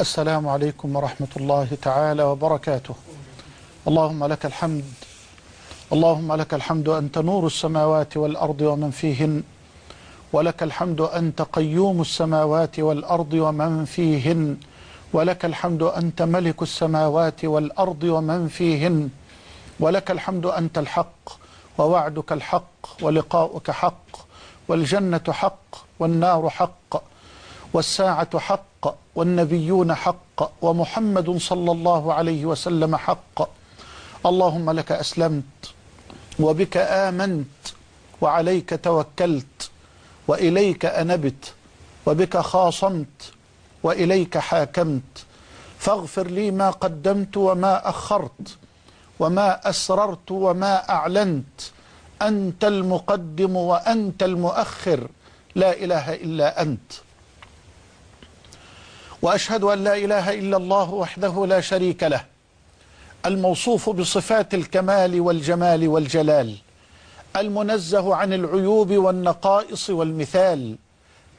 السلام عليكم ورحمة الله تعالى وبركاته. اللهم لك الحمد اللهم لك الحمد أنت نور السماوات والأرض ومن فيهن ولك الحمد أنت قيوم السماوات والأرض ومن فيهن ولك الحمد أنت ملك السماوات والأرض ومن فيهن ولك الحمد أنت الحق ووعدك الحق ولقاؤك حق والجنة حق والنار حق والساعة حق والنبيون حق ومحمد صلى الله عليه وسلم حق. اللهم لك أسلمت وبك آمنت وعليك توكلت وإليك أنبت وبك خاصمت وإليك حاكمت. فاغفر لي ما قدمت وما أخرت وما أسررت وما أعلنت. أنت المقدم وأنت المؤخر. لا إله إلا أنت. وأشهد أن لا إله إلا الله وحده لا شريك له الموصوف بصفات الكمال والجمال والجلال المنزه عن العيوب والنقائص والمثال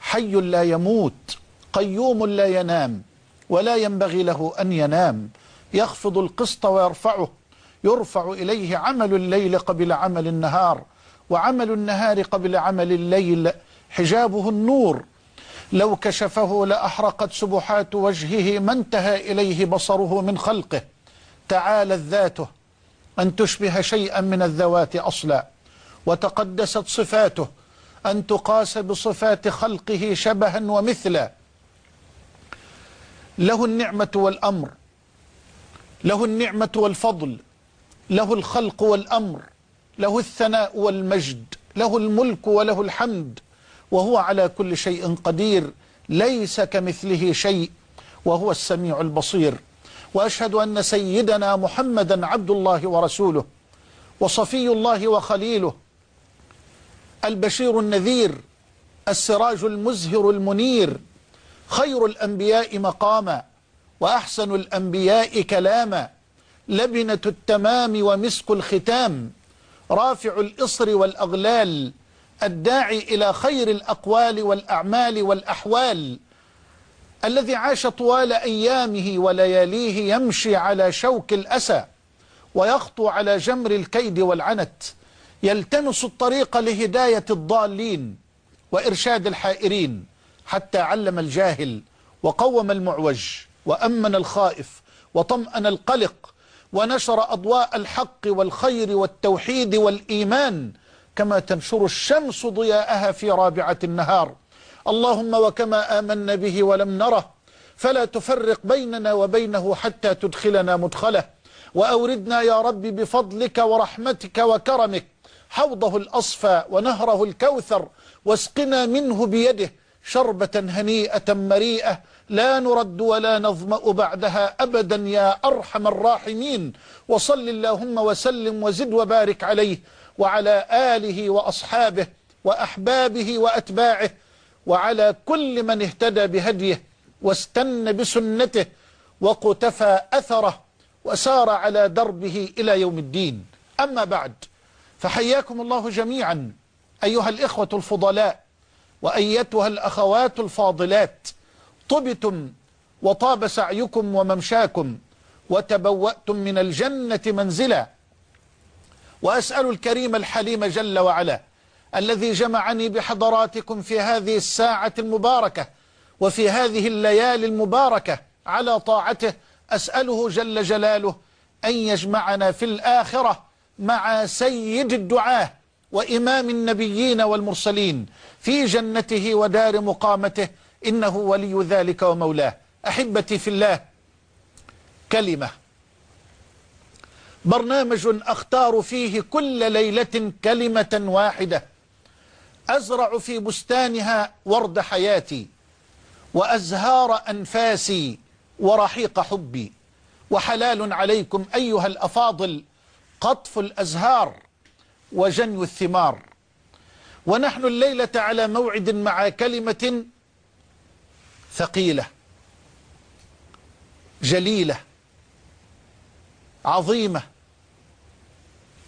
حي لا يموت قيوم لا ينام ولا ينبغي له أن ينام يخفض القسط ويرفعه يرفع إليه عمل الليل قبل عمل النهار وعمل النهار قبل عمل الليل حجابه النور لو كشفه لأحرقت سبحات وجهه ما انتهى إليه بصره من خلقه. تعالت ذاته أن تشبه شيئا من الذوات أصلا وتقدست صفاته أن تقاس بصفات خلقه شبها ومثلا. له النعمة والأمر له النعمة والفضل له الخلق والأمر له الثناء والمجد له الملك وله الحمد وهو على كل شيء قدير ليس كمثله شيء وهو السميع البصير. وأشهد أن سيدنا محمدا عبد الله ورسوله وصفي الله وخليله البشير النذير السراج المزهر المنير خير الأنبياء مقاما وأحسن الأنبياء كلاما لبنة التمام ومسك الختام رافع الإصر والأغلال الداعي إلى خير الأقوال والأعمال والأحوال الذي عاش طوال أيامه ولياليه يمشي على شوك الأسى ويخطو على جمر الكيد والعنت يلتمس الطريق لهداية الضالين وإرشاد الحائرين حتى علم الجاهل وقوم المعوج وأمن الخائف وطمأن القلق ونشر أضواء الحق والخير والتوحيد والإيمان كما تنشر الشمس ضياءها في رابعة النهار. اللهم وكما آمنا به ولم نره فلا تفرق بيننا وبينه حتى تدخلنا مدخله. وأوردنا يا رب بفضلك ورحمتك وكرمك حوضه الأصفى ونهره الكوثر واسقنا منه بيده شربة هنيئة مريئة. لا نرد ولا نظمأ بعدها أبدا يا أرحم الراحمين. وصل اللهم وسلم وزد وبارك عليه. وعلى آله وأصحابه وأحبابه وأتباعه وعلى كل من اهتدى بهديه واستنى بسنته وقتفى أثره وسار على دربه إلى يوم الدين. أما بعد فحياكم الله جميعا أيها الإخوة الفضلاء وأيتها الأخوات الفاضلات. طبتم وطاب سعيكم وممشاكم وتبوأتم من الجنة منزلا. وأسأل الكريم الحليم جل وعلا الذي جمعني بحضراتكم في هذه الساعة المباركة وفي هذه الليالي المباركة على طاعته أسأله جل جلاله أن يجمعنا في الآخرة مع سيد الدعاه وإمام النبيين والمرسلين في جنته ودار مقامته إنه ولي ذلك ومولاه. أحبتي في الله كلمة. برنامج أختار فيه كل ليلة كلمة واحدة. أزرع في بستانها ورد حياتي وأزهار أنفاسي ورحيق حبي. وحلال عليكم أيها الأفاضل قطف الأزهار وجني الثمار. ونحن الليلة على موعد مع كلمة ثقيلة جليلة. عظيمة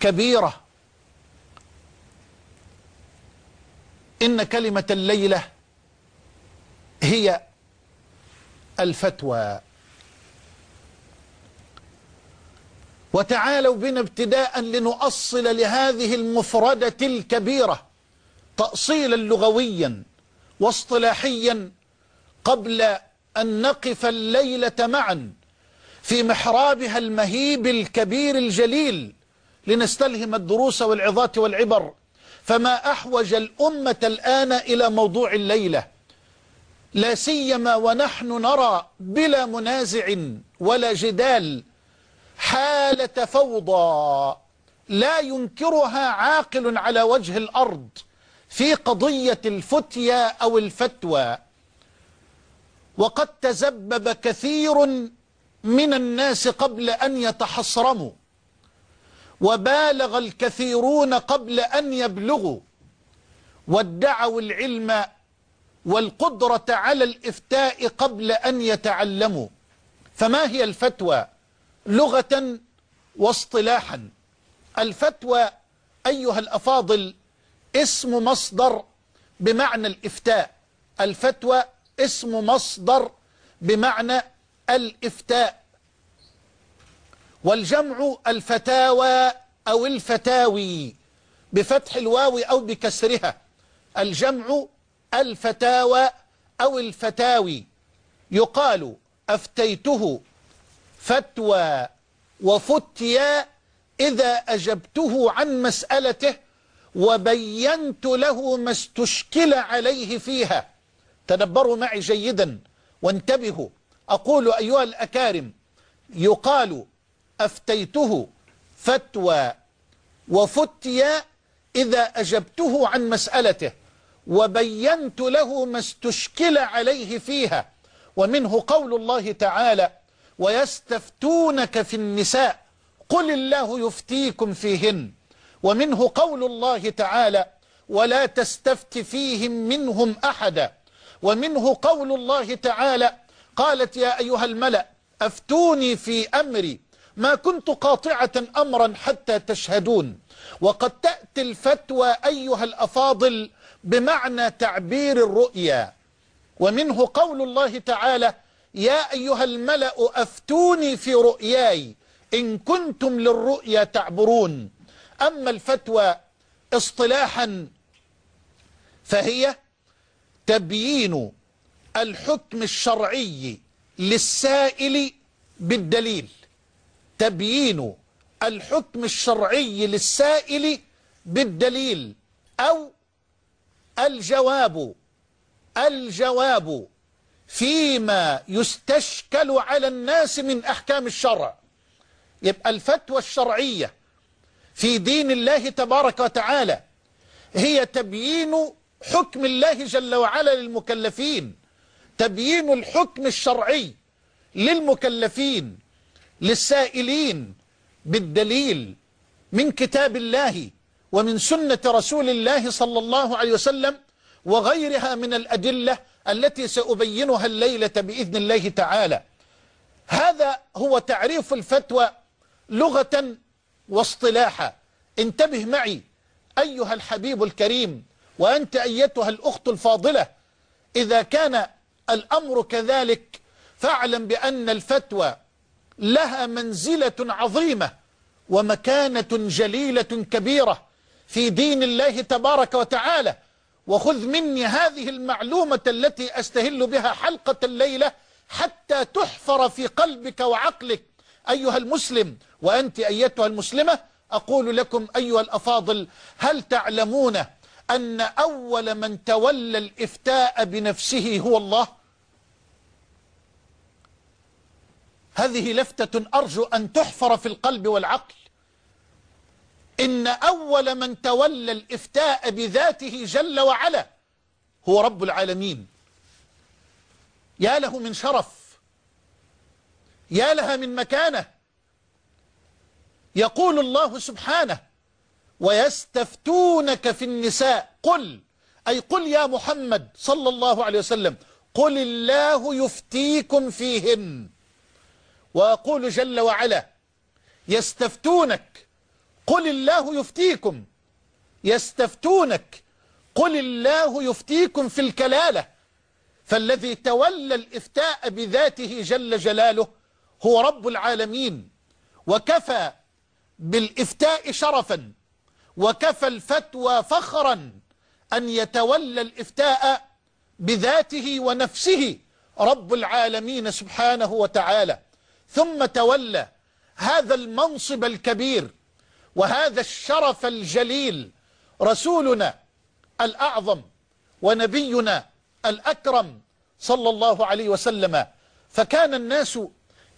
كبيرة. إن كلمة الليلة هي الفتوى. وتعالوا بنا ابتداء لنؤصل لهذه المفردة الكبيرة تأصيلا لغويا واصطلاحيا قبل أن نقف الليلة معا. في محرابها المهيب الكبير الجليل لنستلهم الدروس والعظات والعبر. فما أحوج الأمة الآن إلى موضوع الليلة. لا سيما ونحن نرى بلا منازع ولا جدال حالة فوضى لا ينكرها عاقل على وجه الأرض في قضية الفتيا أو الفتوى. وقد تزبب كثير من الناس قبل أن يتحصرموا. وبالغ الكثيرون قبل أن يبلغوا. وادعوا العلم والقدرة على الإفتاء قبل أن يتعلموا. فما هي الفتوى؟ لغة واصطلاحا. الفتوى أيها الأفاضل اسم مصدر بمعنى الإفتاء. الفتوى اسم مصدر بمعنى الإفتاء والجمع الفتاوى أو الفتاوي بفتح الواو أو بكسرها. الجمع الفتاوى أو الفتاوي. يقال أفتيته فتوى وفتيا إذا أجبته عن مسألته وبينت له ما استشكل عليه فيها. تدبروا معي جيدا وانتبهوا. أقول أيها الأكارم يقال أفتيته فتوى وفتيا إذا أجبته عن مسألته وبينت له ما استشكل عليه فيها ومنه قول الله تعالى ويستفتونك في النساء قل الله يفتيكم فيهن ومنه قول الله تعالى ولا تستفت فيهم منهم أحدا ومنه قول الله تعالى قالت يا أيها الملأ أفتوني في أمري. ما كنت قاطعة أمرا حتى تشهدون. وقد تأتي الفتوى أيها الأفاضل بمعنى تعبير الرؤيا. ومنه قول الله تعالى يا أيها الملأ أفتوني في رؤياي. إن كنتم للرؤيا تعبرون. أما الفتوى اصطلاحا فهي تبيين الحكم الشرعي للسائل بالدليل. تبيين الحكم الشرعي للسائل بالدليل أو الجواب الجواب فيما يستشكل على الناس من أحكام الشرع. يبقى الفتوى الشرعية في دين الله تبارك وتعالى هي تبيين حكم الله جل وعلا للمكلفين. تبيين الحكم الشرعي للمكلفين للسائلين بالدليل من كتاب الله ومن سنة رسول الله صلى الله عليه وسلم وغيرها من الأدلة التي سأبينها الليلة بإذن الله تعالى. هذا هو تعريف الفتوى لغة واصطلاحا. انتبه معي أيها الحبيب الكريم وأنت أيتها الأخت الفاضلة إذا كان الأمر كذلك. فاعلم بأن الفتوى لها منزلة عظيمة ومكانة جليلة كبيرة في دين الله تبارك وتعالى. وخذ مني هذه المعلومة التي أستهل بها حلقة الليلة حتى تحفر في قلبك وعقلك. أيها المسلم وأنت أيتها المسلمة أقول لكم أيها الأفاضل هل تعلمون أن أول من تولى الإفتاء بنفسه هو الله. هذه لفتة أرجو أن تحفر في القلب والعقل. إن أول من تولى الإفتاء بذاته جل وعلا هو رب العالمين. يا له من شرف. يا لها من مكانة. يقول الله سبحانه ويستفتونك في النساء. قل أي قل يا محمد صلى الله عليه وسلم قل الله يفتيكم فيهن ويقول جل وعلا يستفتونك قل الله يفتيكم. يستفتونك قل الله يفتيكم في الكلالة. فالذي تولى الإفتاء بذاته جل جلاله هو رب العالمين وكفى بالإفتاء شرفا. وكفى الفتوى فخرا أن يتولى الإفتاء بذاته ونفسه رب العالمين سبحانه وتعالى. ثم تولى هذا المنصب الكبير وهذا الشرف الجليل رسولنا الأعظم ونبينا الأكرم صلى الله عليه وسلم. فكان الناس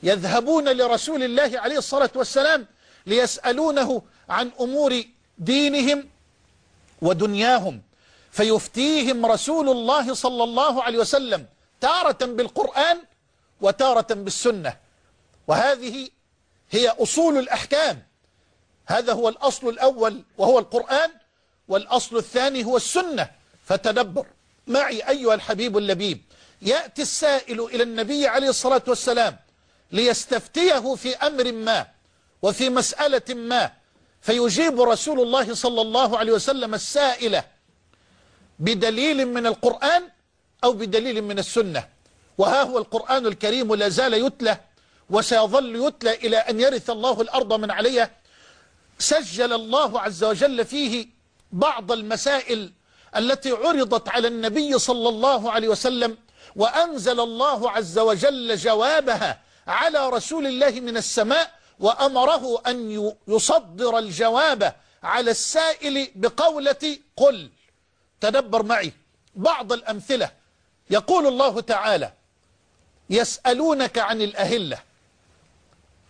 يذهبون لرسول الله عليه الصلاة والسلام ليسألونه عن أمور دينهم ودنياهم فيفتيهم رسول الله صلى الله عليه وسلم تارة بالقرآن وتارة بالسنة. وهذه هي أصول الأحكام. هذا هو الأصل الأول وهو القرآن والأصل الثاني هو السنة. فتدبر. معي أيها الحبيب اللبيب يأتي السائل إلى النبي عليه الصلاة والسلام ليستفتيه في أمر ما وفي مسألة ما فيجيب رسول الله صلى الله عليه وسلم السائلة بدليل من القرآن أو بدليل من السنة. وها هو القرآن الكريم لا زال يتلى وسيظل يتلى إلى أن يرث الله الأرض من عليها سجل الله عز وجل فيه بعض المسائل التي عرضت على النبي صلى الله عليه وسلم وأنزل الله عز وجل جوابها على رسول الله من السماء وأمره أن يصدر الجواب على السائل بقولة قل. تدبر معي. بعض الأمثلة. يقول الله تعالى يسألونك عن الأهلة.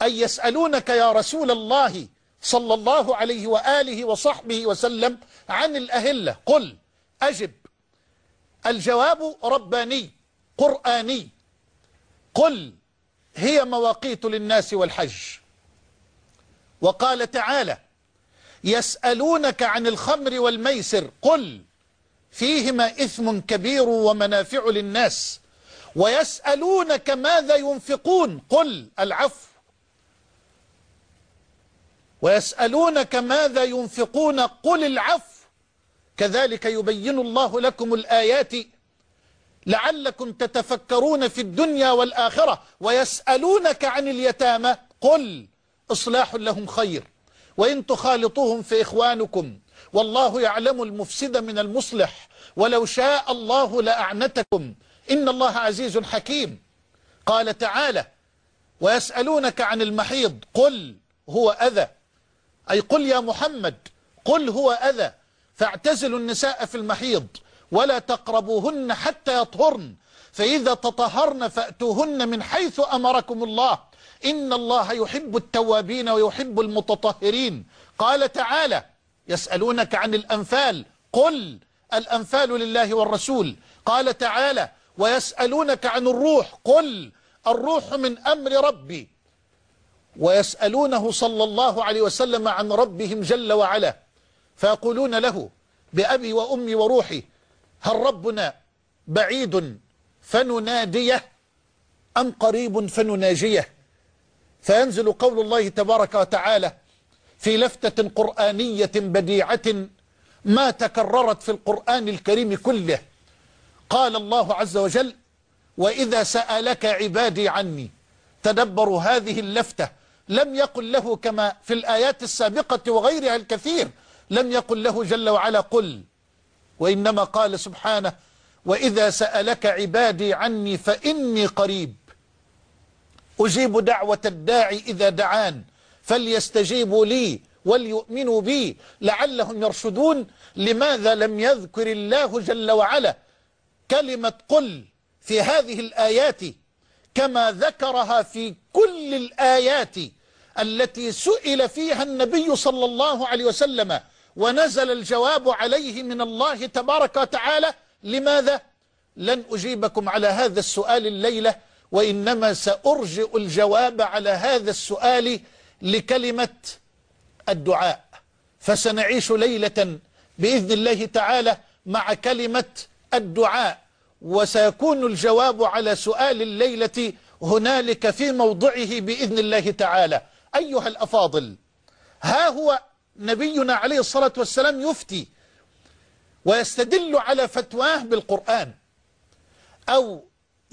أي يسألونك يا رسول الله صلى الله عليه وآله وصحبه وسلم عن الأهلة. قل. أجب. الجواب رباني قرآني. قل. هي مواقيت للناس والحج. وقال تعالى يسألونك عن الخمر والميسر قل فيهما إثم كبير ومنافع للناس. ويسألونك ماذا ينفقون قل العفو. ويسألونك ماذا ينفقون قل العفو. كذلك يبين الله لكم الآيات لعلكم تتفكرون في الدنيا والآخرة. ويسألونك عن اليتامى قل إصلاح لهم خير. وإن تخالطوهم في إخوانكم والله يعلم المفسد من المصلح. ولو شاء الله لأعنتكم. إن الله عزيز حكيم. قال تعالى ويسألونك عن المحيض. قل هو أذى. أي قل يا محمد قل هو أذى. فاعتزلوا النساء في المحيض. ولا تقربوهن حتى يطهرن. فإذا تطهرن فأتوهن من حيث أمركم الله. إن الله يحب التوابين ويحب المتطهرين. قال تعالى يسألونك عن الأنفال. قل الأنفال لله والرسول. قال تعالى ويسألونك عن الروح. قل الروح من أمر ربي. ويسألونه صلى الله عليه وسلم عن ربهم جل وعلا. فيقولون له بأبي وأمي وروحي هل ربنا بعيد فنناديه أم قريب فنناجيه؟ فينزل قول الله تبارك وتعالى في لفتة قرآنية بديعة ما تكررت في القرآن الكريم كله. قال الله عز وجل وإذا سألك عبادي عني تدبروا هذه اللفتة. لم يقل له كما في الآيات السابقة وغيرها الكثير لم يقل له جل وعلا قل. وإنما قال سبحانه وإذا سألك عبادي عني فإني قريب. أجيب دعوة الداعي إذا دعان فليستجيبوا لي وليؤمنوا بي لعلهم يرشدون لماذا لم يذكر الله جل وعلا كلمة قل في هذه الآيات كما ذكرها في كل الآيات التي سئل فيها النبي صلى الله عليه وسلم ونزل الجواب عليه من الله تبارك وتعالى لماذا؟ لن أجيبكم على هذا السؤال الليلة وإنما سأرجئ الجواب على هذا السؤال لكلمة الدعاء. فسنعيش ليلة بإذن الله تعالى مع كلمة الدعاء. وسيكون الجواب على سؤال الليلة هنالك في موضعه بإذن الله تعالى. أيها الأفاضل ها هو نبينا عليه الصلاة والسلام يفتي ويستدل على فتواه بالقرآن أو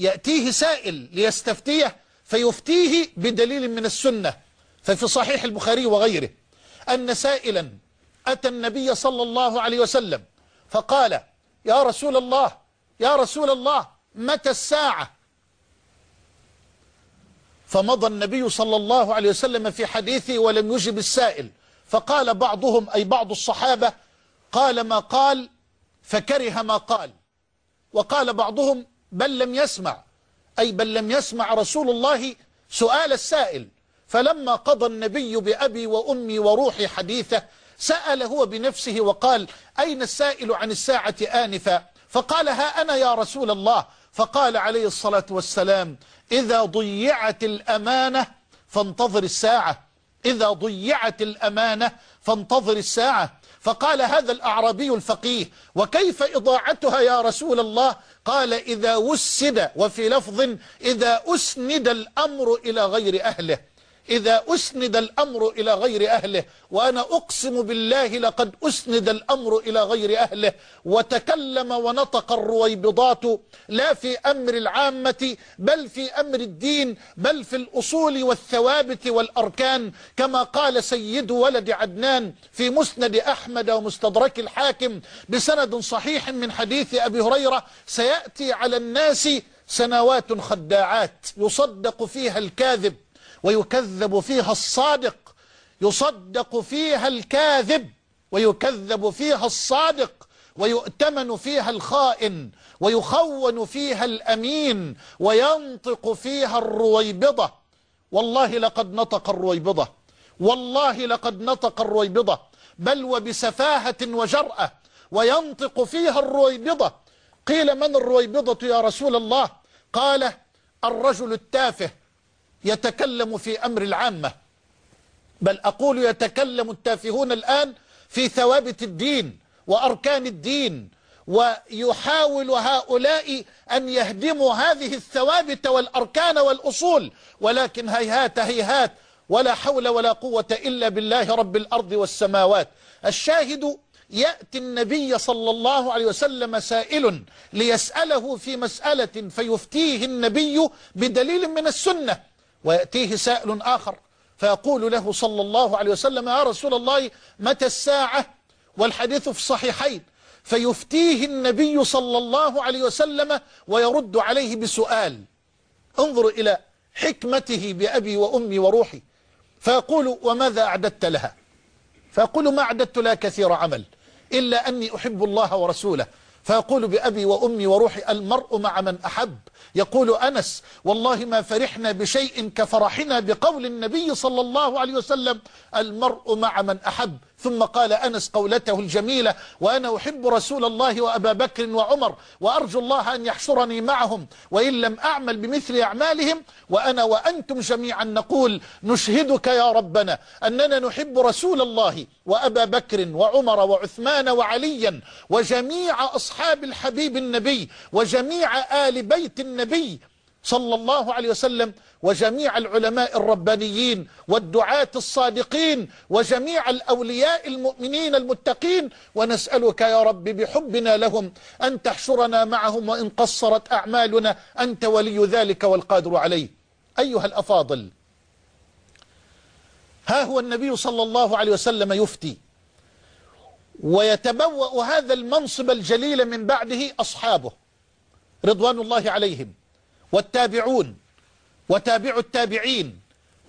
يأتيه سائل ليستفتيه فيفتيه بدليل من السنة ففي صحيح البخاري وغيره أن سائلا أتى النبي صلى الله عليه وسلم فقال يا رسول الله يا رسول الله متى الساعة؟ فمضى النبي صلى الله عليه وسلم في حديثه ولم يجب السائل فقال بعضهم أي بعض الصحابة قال ما قال فكره ما قال وقال بعضهم بل لم يسمع أي بل لم يسمع رسول الله سؤال السائل. فلما قضى النبي بأبي وأمي وروحي حديثه سأل هو بنفسه وقال أين السائل عن الساعة آنفا فقال ها أنا يا رسول الله. فقال عليه الصلاة والسلام إذا ضيعت الأمانة فانتظر الساعة. إذا ضيعت الأمانة فانتظر الساعة. فقال هذا الأعرابي الفقيه وكيف إضاعتها يا رسول الله؟ قال إذا وسد وفي لفظ إذا أسند الأمر إلى غير أهله. إذا أسند الأمر إلى غير أهله وأنا أقسم بالله لقد أسند الأمر إلى غير أهله وتكلم ونطق الرويبضات لا في أمر العامة بل في أمر الدين بل في الأصول والثوابت والأركان كما قال سيد ولد عدنان في مسند أحمد ومستدرك الحاكم بسند صحيح من حديث أبي هريرة سيأتي على الناس سنوات خداعات يصدق فيها الكاذب. ويكذب فيها الصادق يصدق فيها الكاذب ويكذب فيها الصادق ويؤتمن فيها الخائن ويخون فيها الأمين وينطق فيها الرويبضة. والله لقد نطق الرويبضة. والله لقد نطق الرويبضة. بل وبسفاهة وجرأة وينطق فيها الرويبضة. قيل من الرويبضة يا رسول الله؟ قال الرجل التافه. يتكلم في أمر العامة بل أقول يتكلم التافهون الآن في ثوابت الدين وأركان الدين ويحاول هؤلاء أن يهدموا هذه الثوابت والأركان والأصول ولكن هيهات هيهات ولا حول ولا قوة إلا بالله رب الأرض والسماوات. الشاهد يأتي النبي صلى الله عليه وسلم سائل ليسأله في مسألة فيفتيه النبي بدليل من السنة. ويأتيه سائل آخر فيقول له صلى الله عليه وسلم يا رسول الله متى الساعة? والحديث في الصحيحين. فيفتيه النبي صلى الله عليه وسلم ويرد عليه بسؤال. انظر إلى حكمته بأبي وأمي وروحي. فيقول وماذا أعددت لها? فيقول ما أعددت لها كثير عمل إلا أني أحب الله ورسوله. فيقول بأبي وأمي وروحي المرء مع من أحب. يقول أنس والله ما فرحنا بشيء كفرحنا بقول النبي صلى الله عليه وسلم المرء مع من أحب. ثم قال أنس قولته الجميلة وأنا أحب رسول الله وأبا بكر وعمر وأرجو الله أن يحشرني معهم وإن لم أعمل بمثل أعمالهم وأنا وأنتم جميعا نقول نشهدك يا ربنا أننا نحب رسول الله وأبا بكر وعمر وعثمان وعليا وجميع أصحاب الحبيب النبي وجميع آل بيت النبي صلى الله عليه وسلم وجميع العلماء الربانيين والدعاة الصادقين وجميع الأولياء المؤمنين المتقين ونسألك يا رب بحبنا لهم أن تحشرنا معهم وإن قصرت أعمالنا أنت ولي ذلك والقادر عليه. أيها الأفاضل ها هو النبي صلى الله عليه وسلم يفتي ويتبوأ هذا المنصب الجليل من بعده أصحابه. رضوان الله عليهم والتابعون وتابع التابعين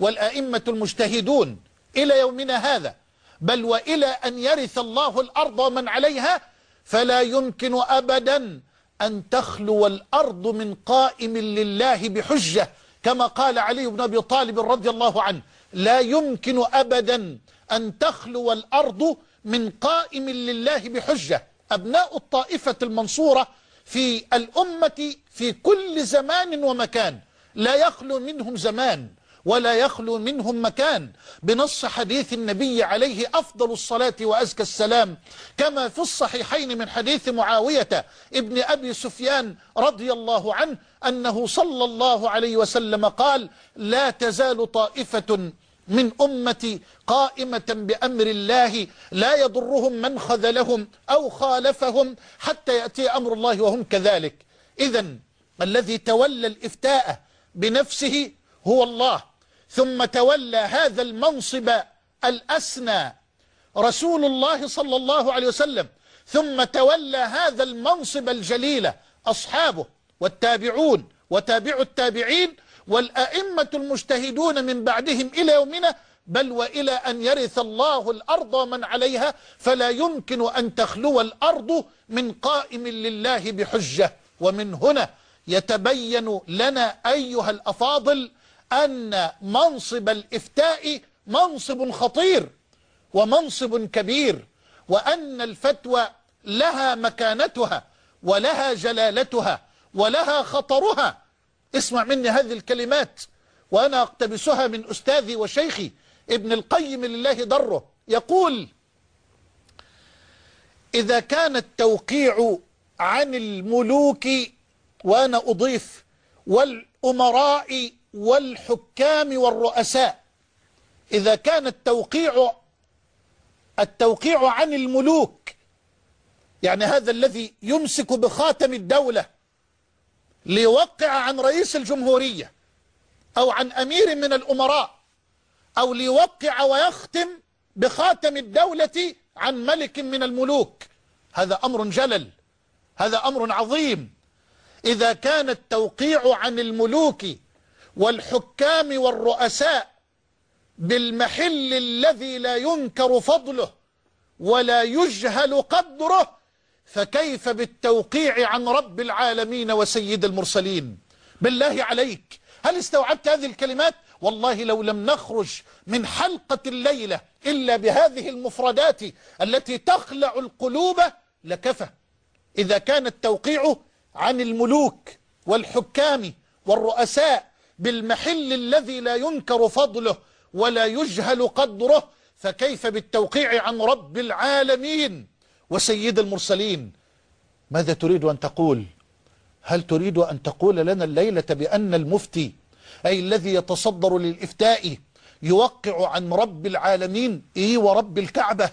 والأئمة المجتهدون إلى يومنا هذا. بل وإلى أن يرث الله الأرض ومن عليها فلا يمكن أبدا أن تخلو الأرض من قائم لله بحجة. كما قال علي بن أبي طالب رضي الله عنه لا يمكن أبدا أن تخلو الأرض من قائم لله بحجة. أبناء الطائفة المنصورة في الأمة في كل زمان ومكان. لا يخلو منهم زمان ولا يخلو منهم مكان. بنص حديث النبي عليه أفضل الصلاة وأزكى السلام. كما في الصحيحين من حديث معاوية ابن أبي سفيان رضي الله عنه أنه صلى الله عليه وسلم قال لا تزال طائفة من أمتي قائمة بأمر الله لا يضرهم من خذلهم أو خالفهم حتى يأتي أمر الله وهم كذلك. إذا الذي تولى الإفتاء بنفسه هو الله. ثم تولى هذا المنصب الأسنى رسول الله صلى الله عليه وسلم. ثم تولى هذا المنصب الجليل أصحابه والتابعون وتابع التابعين والأئمة المجتهدون من بعدهم إلى يومنا بل وإلى أن يرث الله الأرض ومن عليها فلا يمكن أن تخلو الأرض من قائم لله بحجة. ومن هنا يتبين لنا أيها الأفاضل أن منصب الإفتاء منصب خطير ومنصب كبير وأن الفتوى لها مكانتها ولها جلالتها ولها خطرها. اسمع مني هذه الكلمات وأنا أقتبسها من أستاذي وشيخي ابن القيم لله ضره يقول إذا كان التوقيع عن الملوك وأنا أضيف والأمراء والحكام والرؤساء إذا كان التوقيع التوقيع عن الملوك يعني هذا الذي يمسك بخاتم الدولة ليوقع عن رئيس الجمهورية أو عن أمير من الأمراء أو ليوقع ويختم بخاتم الدولة عن ملك من الملوك. هذا أمر جلل هذا أمر عظيم. إذا كان التوقيع عن الملوك والحكام والرؤساء بالمحل الذي لا ينكر فضله ولا يجهل قدره فكيف بالتوقيع عن رب العالمين وسيد المرسلين؟ بالله عليك. هل استوعبت هذه الكلمات؟ والله لو لم نخرج من حلقة الليلة إلا بهذه المفردات التي تخلع القلوب لكفى. إذا كان التوقيع عن الملوك والحكام والرؤساء بالمحل الذي لا ينكر فضله ولا يجهل قدره فكيف بالتوقيع عن رب العالمين؟ وسيد المرسلين ماذا تريد أن تقول؟ هل تريد أن تقول لنا الليلة بأن المفتي أي الذي يتصدر للإفتاء يوقع عن رب العالمين إيه ورب الكعبة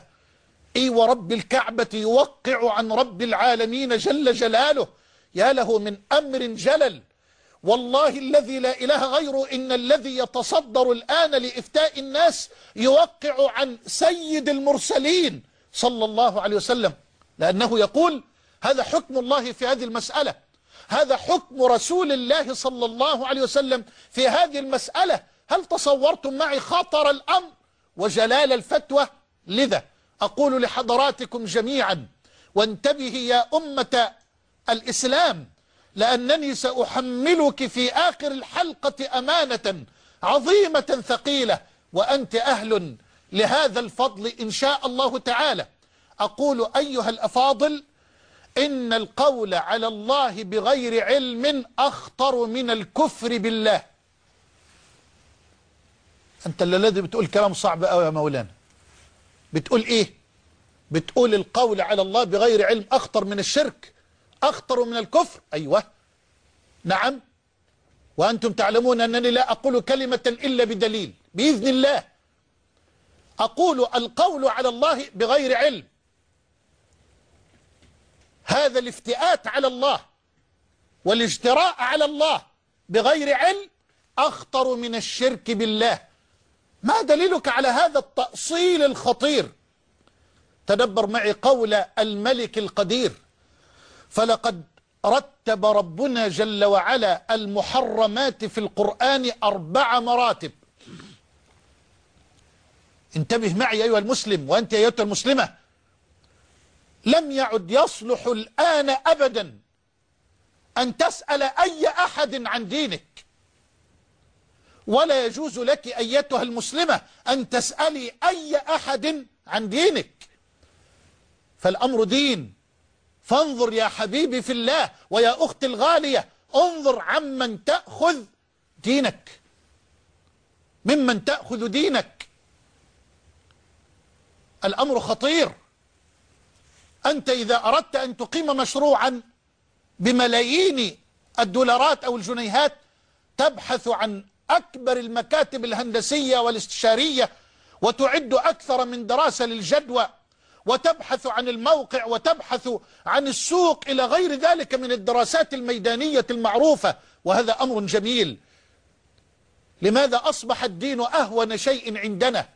إيه ورب الكعبة يوقع عن رب العالمين جل جلاله؟ يا له من أمر جلل. والله الذي لا إله غيره إن الذي يتصدر الآن لإفتاء الناس يوقع عن سيد المرسلين. صلى الله عليه وسلم لأنه يقول هذا حكم الله في هذه المسألة هذا حكم رسول الله صلى الله عليه وسلم في هذه المسألة هل تصورتم معي خطر الأمر وجلال الفتوى؟ لذا أقول لحضراتكم جميعا وانتبه يا أمة الإسلام لأنني سأحملك في آخر الحلقة أمانة عظيمة ثقيلة وأنت أهل لهذا الفضل إن شاء الله تعالى. أقول أيها الأفاضل إن القول على الله بغير علم أخطر من الكفر بالله. أنت الذي بتقول كلام صعب أوي يا مولانا. بتقول إيه؟ بتقول القول على الله بغير علم أخطر من الشرك أخطر من الكفر. أيوة. نعم. وأنتم تعلمون أنني لا أقول كلمة إلا بدليل بإذن الله. أقول القول على الله بغير علم. هذا الافتئات على الله والاجتراء على الله بغير علم أخطر من الشرك بالله. ما دليلك على هذا التأصيل الخطير؟ تدبر معي قول الملك القدير فلقد رتب ربنا جل وعلا المحرمات في القرآن أربع مراتب. انتبه معي أيها المسلم وأنت أيها المسلمة. لم يعد يصلح الآن أبدا أن تسأل أي أحد عن دينك. ولا يجوز لك أيتها المسلمة أن تسألي أي أحد عن دينك. فالأمر دين. فانظر يا حبيبي في الله ويا أختي الغالية انظر عمن تأخذ دينك. ممن تأخذ دينك. الأمر خطير. أنت إذا أردت أن تقيم مشروعا بملايين الدولارات أو الجنيهات تبحث عن أكبر المكاتب الهندسية والاستشارية وتعد أكثر من دراسة للجدوى وتبحث عن الموقع وتبحث عن السوق إلى غير ذلك من الدراسات الميدانية المعروفة. وهذا أمر جميل. لماذا أصبح الدين أهون شيء عندنا؟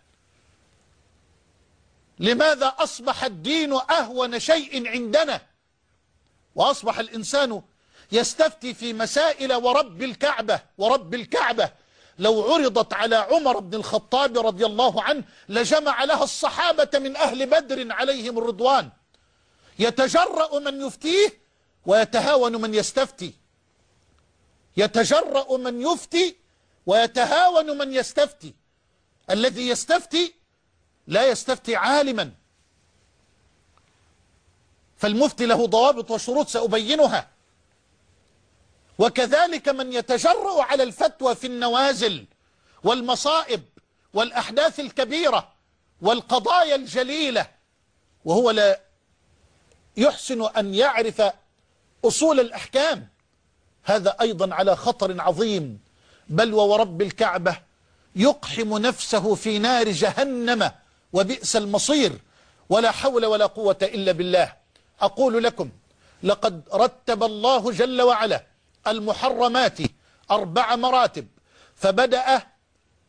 لماذا أصبح الدين أهون شيء عندنا؟ وأصبح الإنسان يستفتي في مسائل ورب الكعبة ورب الكعبة. لو عرضت على عمر بن الخطاب رضي الله عنه لجمع لها الصحابة من أهل بدر عليهم الرضوان. يتجرأ من يفتيه ويتهاون من يستفتي. يتجرأ من يفتي ويتهاون من يستفتي. الذي يستفتي لا يستفتي عالما. فالمفتي له ضوابط وشروط سأبينها. وكذلك من يتجرأ على الفتوى في النوازل والمصائب والأحداث الكبيرة والقضايا الجليلة وهو لا يحسن أن يعرف أصول الأحكام. هذا أيضا على خطر عظيم. بل وورب الكعبة يقحم نفسه في نار جهنم. وبئس المصير. ولا حول ولا قوة إلا بالله. أقول لكم لقد رتب الله جل وعلا المحرمات أربع مراتب. فبدأ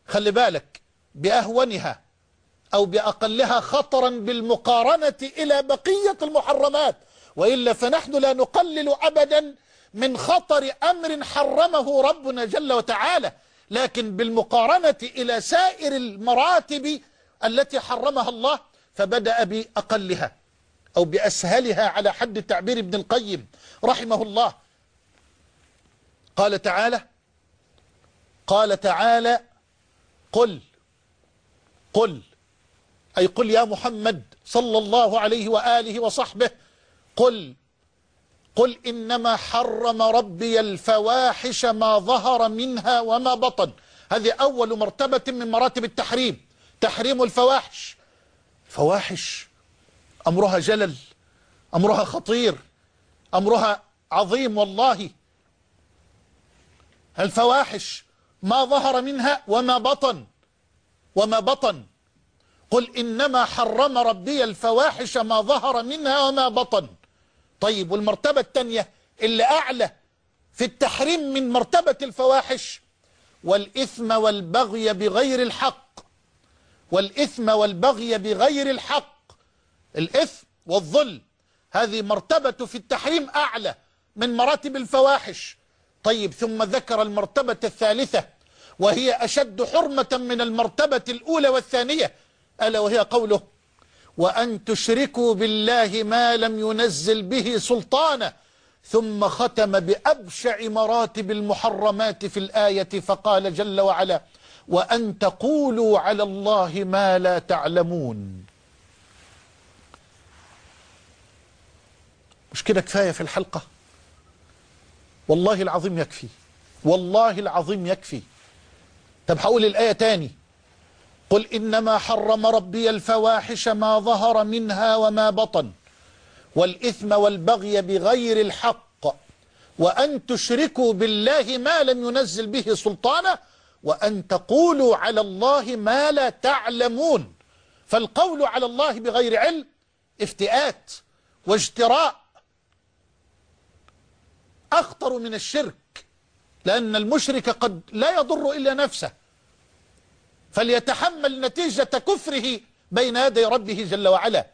خلي بالك بأهونها أو بأقلها خطرا بالمقارنة إلى بقية المحرمات. وإلا فنحن لا نقلل أبدا من خطر أمر حرمه ربنا جل وتعالى. لكن بالمقارنة إلى سائر المراتب التي حرمها الله فبدأ بأقلها أو بأسهلها على حد تعبير ابن القيم رحمه الله. قال تعالى قال تعالى قل قل أي قل يا محمد صلى الله عليه وآله وصحبه قل قل إنما حرم ربي الفواحش ما ظهر منها وما بطن. هذه أول مرتبة من مراتب التحريم. تحريم الفواحش. فواحش. أمرها جلل أمرها خطير أمرها عظيم والله. الفواحش ما ظهر منها وما بطن وما بطن. قل إنما حرم ربي الفواحش ما ظهر منها وما بطن. طيب والمرتبة الثانية اللي أعلى في التحريم من مرتبة الفواحش والإثم والبغي بغير الحق. والإثم والبغي بغير الحق. الإثم والظلم هذه مرتبة في التحريم أعلى من مراتب الفواحش. طيب ثم ذكر المرتبة الثالثة وهي أشد حرمة من المرتبة الأولى والثانية ألا وهي قوله وأن تشركوا بالله ما لم ينزل به سلطانا ثم ختم بأبشع مراتب المحرمات في الآية فقال جل وعلا وأن تقولوا على الله ما لا تعلمون. مش كده كفاية في الحلقة؟ والله العظيم يكفي. والله العظيم يكفي. طب هقول الآية تاني. قل إنما حرم ربي الفواحش ما ظهر منها وما بطن والإثم والبغي بغير الحق وأن تشركوا بالله ما لم ينزل به سلطانا وأن تقولوا على الله ما لا تعلمون. فالقول على الله بغير علم افتئات واجتراء. أخطر من الشرك لأن المشرك قد لا يضر إلا نفسه. فليتحمل نتيجة كفره بين يدي ربه جل وعلا.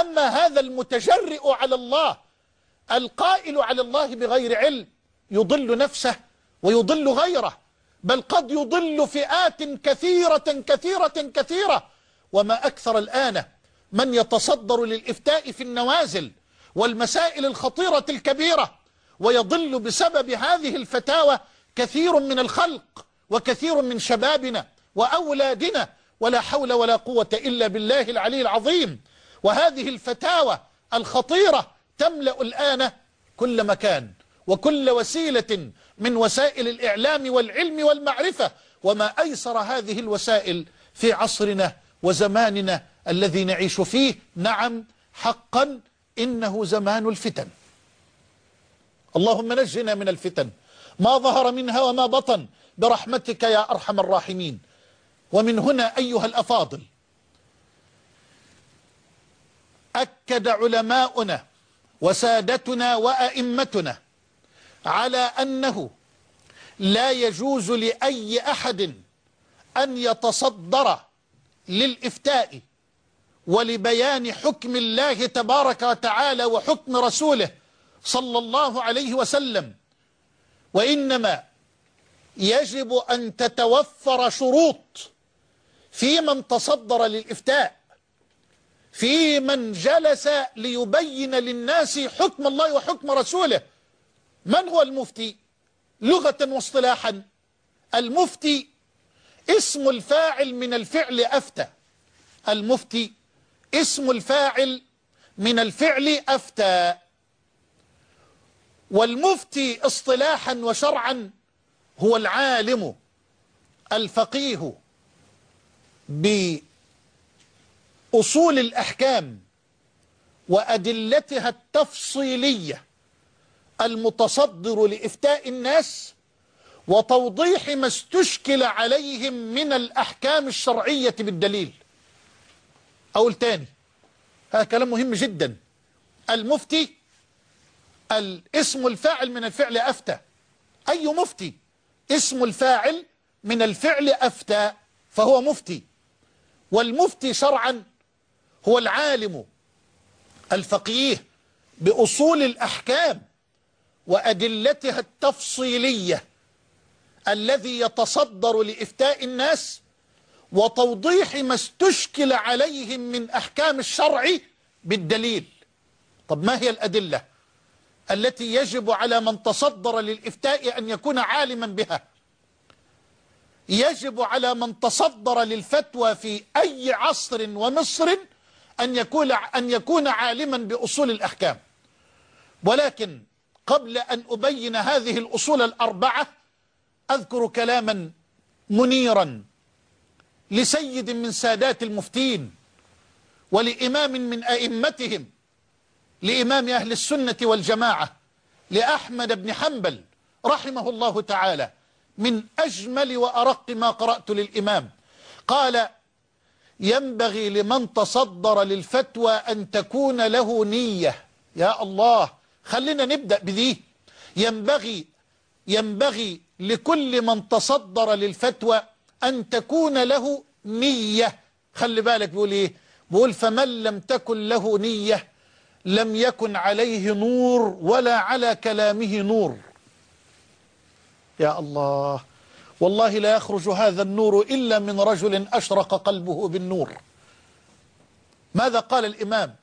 أما هذا المتجرئ على الله القائل على الله بغير علم يضل نفسه ويضل غيره. بل قد يضل فئات كثيرة كثيرة كثيرة. وما أكثر الآن من يتصدر للإفتاء في النوازل والمسائل الخطيرة الكبيرة ويضل بسبب هذه الفتاوى كثير من الخلق وكثير من شبابنا وأولادنا. ولا حول ولا قوة إلا بالله العلي العظيم. وهذه الفتاوى الخطيرة تملأ الآن كل مكان وكل وسيلة من وسائل الإعلام والعلم والمعرفة. وما أيسر هذه الوسائل في عصرنا وزماننا الذي نعيش فيه؟ نعم حقا إنه زمان الفتن. اللهم نجنا من الفتن. ما ظهر منها وما بطن برحمتك يا أرحم الراحمين. ومن هنا أيها الأفاضل أكد علماؤنا وسادتنا وأئمتنا على أنه لا يجوز لأي أحد أن يتصدر للإفتاء ولبيان حكم الله تبارك وتعالى وحكم رسوله صلى الله عليه وسلم وإنما يجب أن تتوفر شروط في من تصدر للإفتاء في من جلس ليبين للناس حكم الله وحكم رسوله من هو المفتي؟ لغة واصطلاحا المفتي اسم الفاعل من الفعل أفتى. المفتي اسم الفاعل من الفعل أفتى. والمفتي اصطلاحا وشرعا هو العالم الفقيه. بأصول الأحكام وأدلتها التفصيلية المتصدر لإفتاء الناس وتوضيح ما استشكل عليهم من الأحكام الشرعية بالدليل. أقول تاني هذا كلام مهم جدا. المفتي الاسم الفاعل من الفعل أفتى. أي مفتي؟ اسم الفاعل من الفعل أفتى فهو مفتي. والمفتي شرعا هو العالم الفقيه بأصول الأحكام وأدلتها التفصيلية الذي يتصدر لإفتاء الناس وتوضيح ما استشكل عليهم من أحكام الشرع بالدليل. طب ما هي الأدلة التي يجب على من تصدر للإفتاء أن يكون عالما بها؟ يجب على من تصدر للفتوى في أي عصر ومصر أن يكون, أن يكون عالما بأصول الأحكام. ولكن قبل أن أبين هذه الأصول الأربعة أذكر كلاما منيرا لسيد من سادات المفتين ولإمام من أئمتهم لإمام أهل السنة والجماعة لأحمد بن حنبل رحمه الله تعالى من أجمل وأرق ما قرأت للإمام. قال ينبغي لمن تصدر للفتوى أن تكون له نية. يا الله! خلينا نبدأ بذي. ينبغي ينبغي لكل من تصدر للفتوى أن تكون له نية. خلي بالك بيقول إيه؟ بيقول فمن لم تكن له نية لم يكن عليه نور ولا على كلامه نور. يا الله. والله لا يخرج هذا النور إلا من رجل أشرق قلبه بالنور. ماذا قال الإمام؟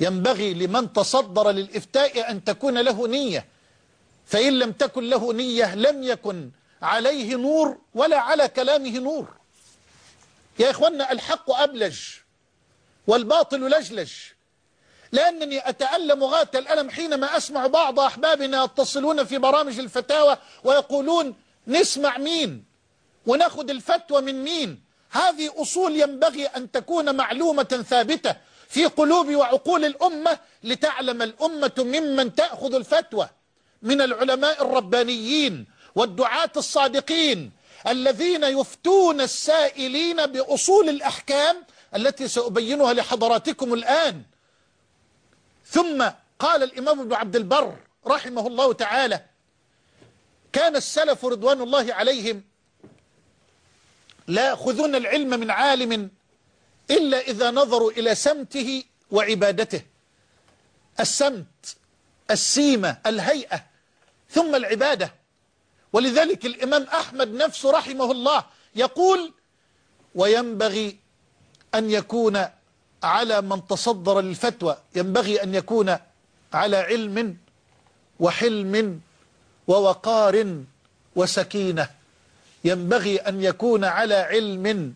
ينبغي لمن تصدر للإفتاء أن تكون له نية. فإن لم تكن له نية لم يكن عليه نور ولا على كلامه نور. يا إخوانا الحق أبلج والباطل لجلج. لأنني أتألم غاية الألم حينما أسمع بعض أحبابنا يتصلون في برامج الفتاوى ويقولون نسمع مين وناخد الفتوى من مين. هذه أصول ينبغي أن تكون معلومة ثابتة. في قلوب وعقول الأمة لتعلم الأمة ممن تأخذ الفتوى من العلماء الربانيين والدعاة الصادقين الذين يفتون السائلين بأصول الأحكام التي سأبينها لحضراتكم الآن. ثم قال الإمام ابن عبد البر رحمه الله تعالى كان السلف رضوان الله عليهم لا يأخذون العلم من عالم إلا إذا نظروا إلى سمته وعبادته. السمت السيمة الهيئة ثم العبادة. ولذلك الإمام أحمد نفسه رحمه الله يقول وينبغي أن يكون على من تصدر للفتوى. ينبغي أن يكون على علم وحلم ووقار وسكينة. ينبغي أن يكون على علم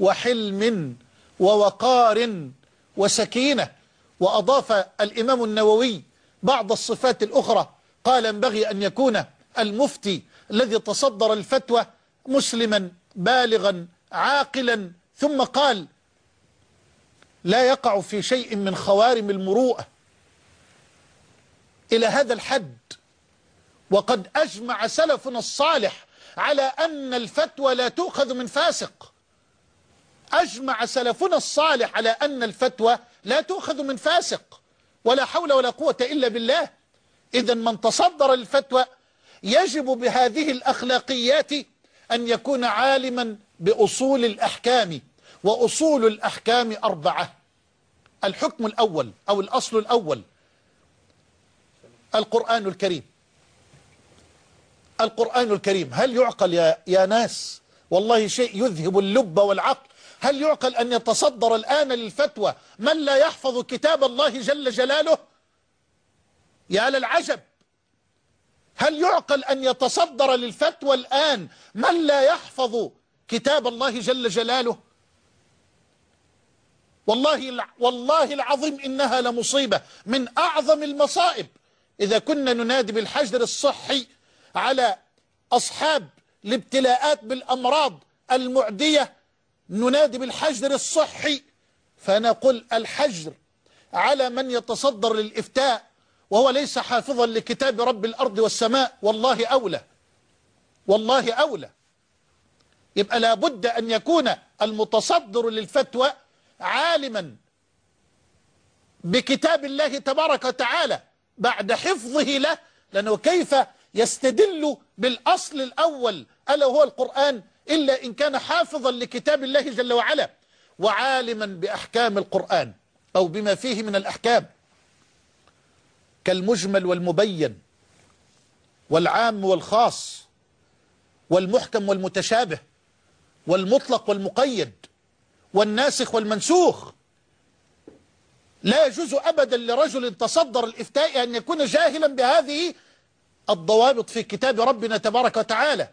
وحلم ووقار وسكينة وأضاف الإمام النووي بعض الصفات الأخرى. قال ينبغي أن يكون المفتي الذي تصدر الفتوى مسلما بالغا عاقلا. ثم قال لا يقع في شيء من خوارم المروءة إلى هذا الحد. وقد أجمع سلفنا الصالح على أن الفتوى لا تؤخذ من فاسق. أجمع سلفنا الصالح على أن الفتوى لا تؤخذ من فاسق ولا حول ولا قوة إلا بالله. إذا من تصدر الفتوى يجب بهذه الأخلاقيات أن يكون عالما بأصول الأحكام وأصول الأحكام أربعة. الحكم الأول أو الأصل الأول. القرآن الكريم. القرآن الكريم. هل يعقل يا, يا ناس؟ والله شيء يذهب اللب والعقل. هل يعقل أن يتصدر الآن للفتوى من لا يحفظ كتاب الله جل جلاله؟ يا للعجب. هل يعقل أن يتصدر للفتوى الآن من لا يحفظ كتاب الله جل جلاله؟ والله والله العظيم إنها لمصيبة من أعظم المصائب. إذا كنا ننادي بالحجر الصحي على أصحاب الابتلاءات بالأمراض المعدية ننادي بالحجر الصحي فنقول الحجر على من يتصدر للإفتاء وهو ليس حافظا لكتاب رب الأرض والسماء. والله أولى والله أولى. يبقى لابد أن يكون المتصدر للفتوى عالما بكتاب الله تبارك وتعالى بعد حفظه له لأنه كيف يستدل بالأصل الأول ألا هو القرآن إلا إن كان حافظا لكتاب الله جل وعلا وعالما بأحكام القرآن أو بما فيه من الأحكام. كالمجمل والمبين والعام والخاص والمحكم والمتشابه والمطلق والمقيد والناسخ والمنسوخ. لا يجوز أبدا لرجل تصدر الإفتاء أن يكون جاهلا بهذه الضوابط في كتاب ربنا تبارك وتعالى.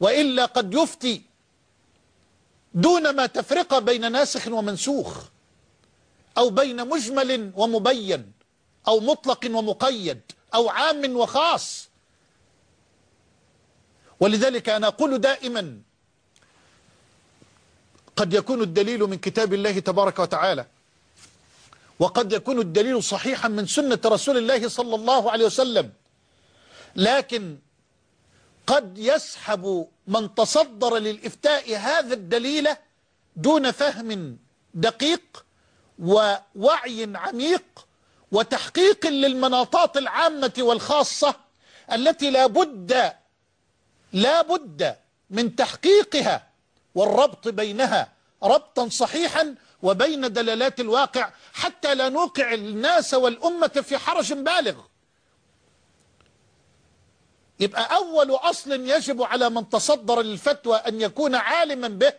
وإلا قد يفتي دون ما تفرق بين ناسخ ومنسوخ أو بين مجمل ومبين أو مطلق ومقيد أو عام وخاص. ولذلك أنا أقول دائما قد يكون الدليل من كتاب الله تبارك وتعالى وقد يكون الدليل صحيحا من سنة رسول الله صلى الله عليه وسلم لكن قد يسحب من تصدر للإفتاء هذا الدليل دون فهم دقيق ووعي عميق وتحقيق للمناطات العامة والخاصة التي لا بد لا بد من تحقيقها والربط بينها ربطا صحيحا وبين دلالات الواقع حتى لا نوقع الناس والأمة في حرج بالغ. يبقى أول أصل يجب على من تصدر للفتوى أن يكون عالما به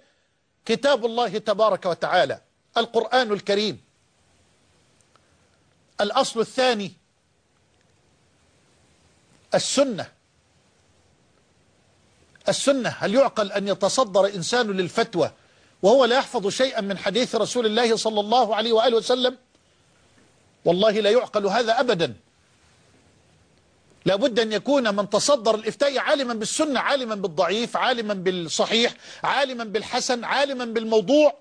كتاب الله تبارك وتعالى القرآن الكريم. الأصل الثاني السنة. السنة هل يعقل أن يتصدر إنسان للفتوى وهو لا يحفظ شيئا من حديث رسول الله صلى الله عليه وآله وسلم؟ والله لا يعقل هذا أبدا. لابد أن يكون من تصدر الإفتاء عالما بالسنة عالما بالضعيف عالما بالصحيح عالما بالحسن عالما بالموضوع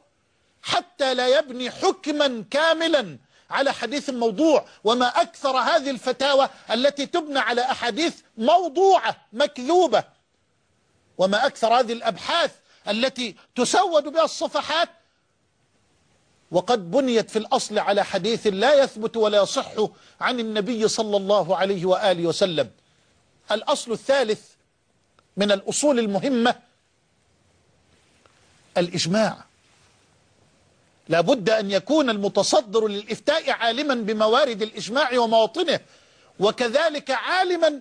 حتى لا يبني حكما كاملا على حديث موضوع وما أكثر هذه الفتاوى التي تبنى على أحاديث موضوعة مكذوبة. وما أكثر هذه الأبحاث التي تسود بها الصفحات وقد بنيت في الأصل على حديث لا يثبت ولا يصح عن النبي صلى الله عليه وآله وسلم. الأصل الثالث من الأصول المهمة الإجماع. لابد أن يكون المتصدر للإفتاء عالما بموارد الإجماع ومواطنه وكذلك عالما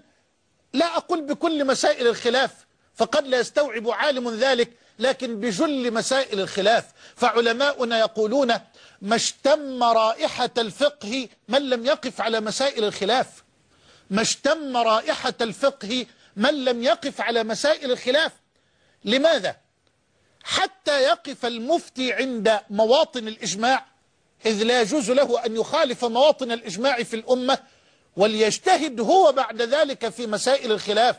لا أقول بكل مسائل الخلاف فقد لا يستوعب عالم ذلك لكن بجل مسائل الخلاف فعلماؤنا يقولون ما اشتم رائحة الفقه من لم يقف على مسائل الخلاف. ما اشتم رائحة الفقه من لم يقف على مسائل الخلاف. لماذا؟ حتى يقف المفتي عند مواطن الإجماع إذ لا يجوز له أن يخالف مواطن الإجماع في الأمة وليجتهد هو بعد ذلك في مسائل الخلاف.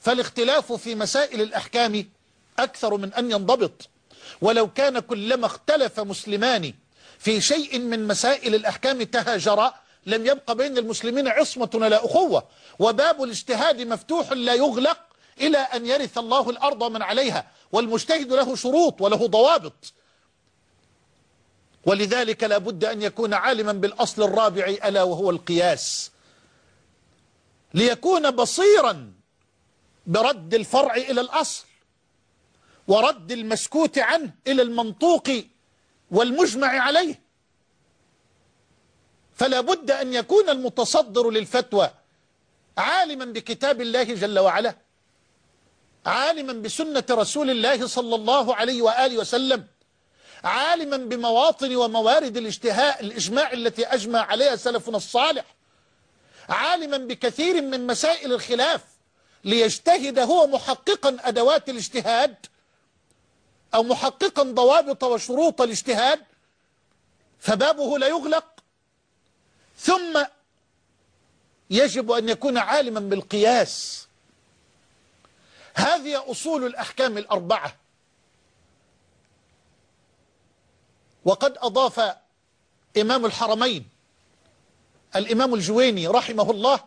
فالاختلاف في مسائل الأحكام أكثر من أن ينضبط. ولو كان كلما اختلف مسلمان في شيء من مسائل الأحكام تهاجرا لم يبقى بين المسلمين عصمة ولا أخوة. وباب الاجتهاد مفتوح لا يغلق إلى أن يرث الله الأرض من عليها. والمجتهد له شروط وله ضوابط. ولذلك لا بد أن يكون عالما بالأصل الرابع ألا وهو القياس. ليكون بصيرا برد الفرع إلى الأصل. ورد المسكوت عنه إلى المنطوق والمجمع عليه. فلا بد أن يكون المتصدر للفتوى عالما بكتاب الله جل وعلا عالما بسنة رسول الله صلى الله عليه وآله وسلم عالما بمواطن وموارد الاجتهاء الإجماع التي أجمع عليها سلفنا الصالح عالما بكثير من مسائل الخلاف ليجتهد هو محققا أدوات الاجتهاد أو محققا ضوابط وشروط الاجتهاد فبابه لا يغلق. ثم يجب أن يكون عالما بالقياس. هذه أصول الأحكام الأربعة. وقد أضاف إمام الحرمين الإمام الجويني رحمه الله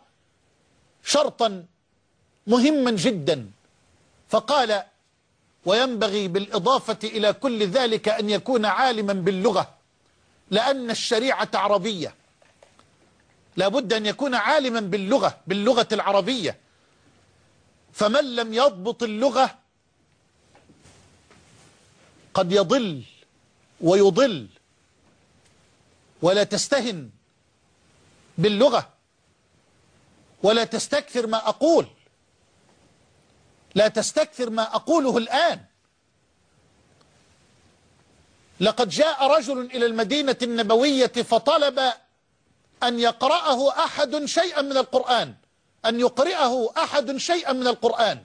شرطا مهما جدا. فقال وينبغي بالإضافة إلى كل ذلك أن يكون عالما باللغة لأن الشريعة عربية. لابد أن يكون عالما باللغة باللغة العربية. فمن لم يضبط اللغة قد يضل ويضل ولا تستهن باللغة ولا تستكثر ما أقول. لا تستكثر ما أقوله الآن. لقد جاء رجل إلى المدينة النبوية فطلب أن يقرأه أحد شيئا من القرآن أن يقرأه أحد شيئا من القرآن.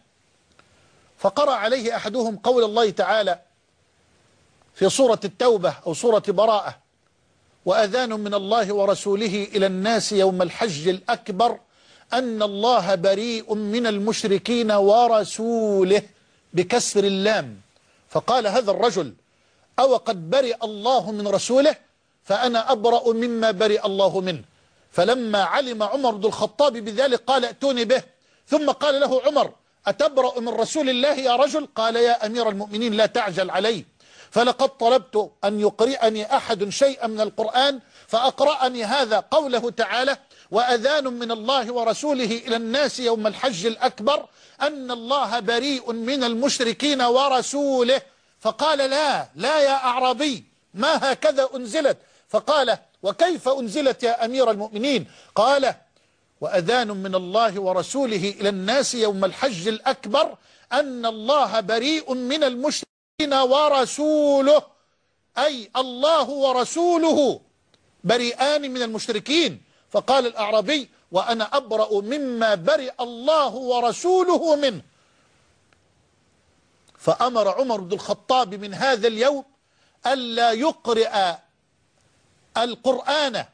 فقرأ عليه أحدهم قول الله تعالى في سورة التوبة أو سورة براءة وأذان من الله ورسوله إلى الناس يوم الحج الأكبر أن الله بريء من المشركين ورسوله بكسر اللام. فقال هذا الرجل أو قد برئ الله من رسوله فأنا أبرأ مما برئ الله منه. فلما علم عمر بن الخطاب بذلك قال ائتوني به. ثم قال له عمر أتبرأ من رسول الله يا رجل؟ قال يا أمير المؤمنين لا تعجل علي. فلقد طلبت أن يقرئني أحد شيئا من القرآن فأقرأني هذا قوله تعالى وأذان من الله ورسوله إلى الناس يوم الحج الأكبر أن الله بريء من المشركين ورسوله. فقال لا لا يا أعرابي ما هكذا أنزلت؟ فقال وكيف أنزلت يا أمير المؤمنين؟ قال وأذان من الله ورسوله إلى الناس يوم الحج الأكبر أن الله بريء من المشركين ورسوله. أي الله ورسوله بريئان من المشركين. فقال الأعرابي وأنا أبرأ مما برئ الله ورسوله منه. فأمر عمر بن الخطاب من هذا اليوم ألا يقرئ القرآن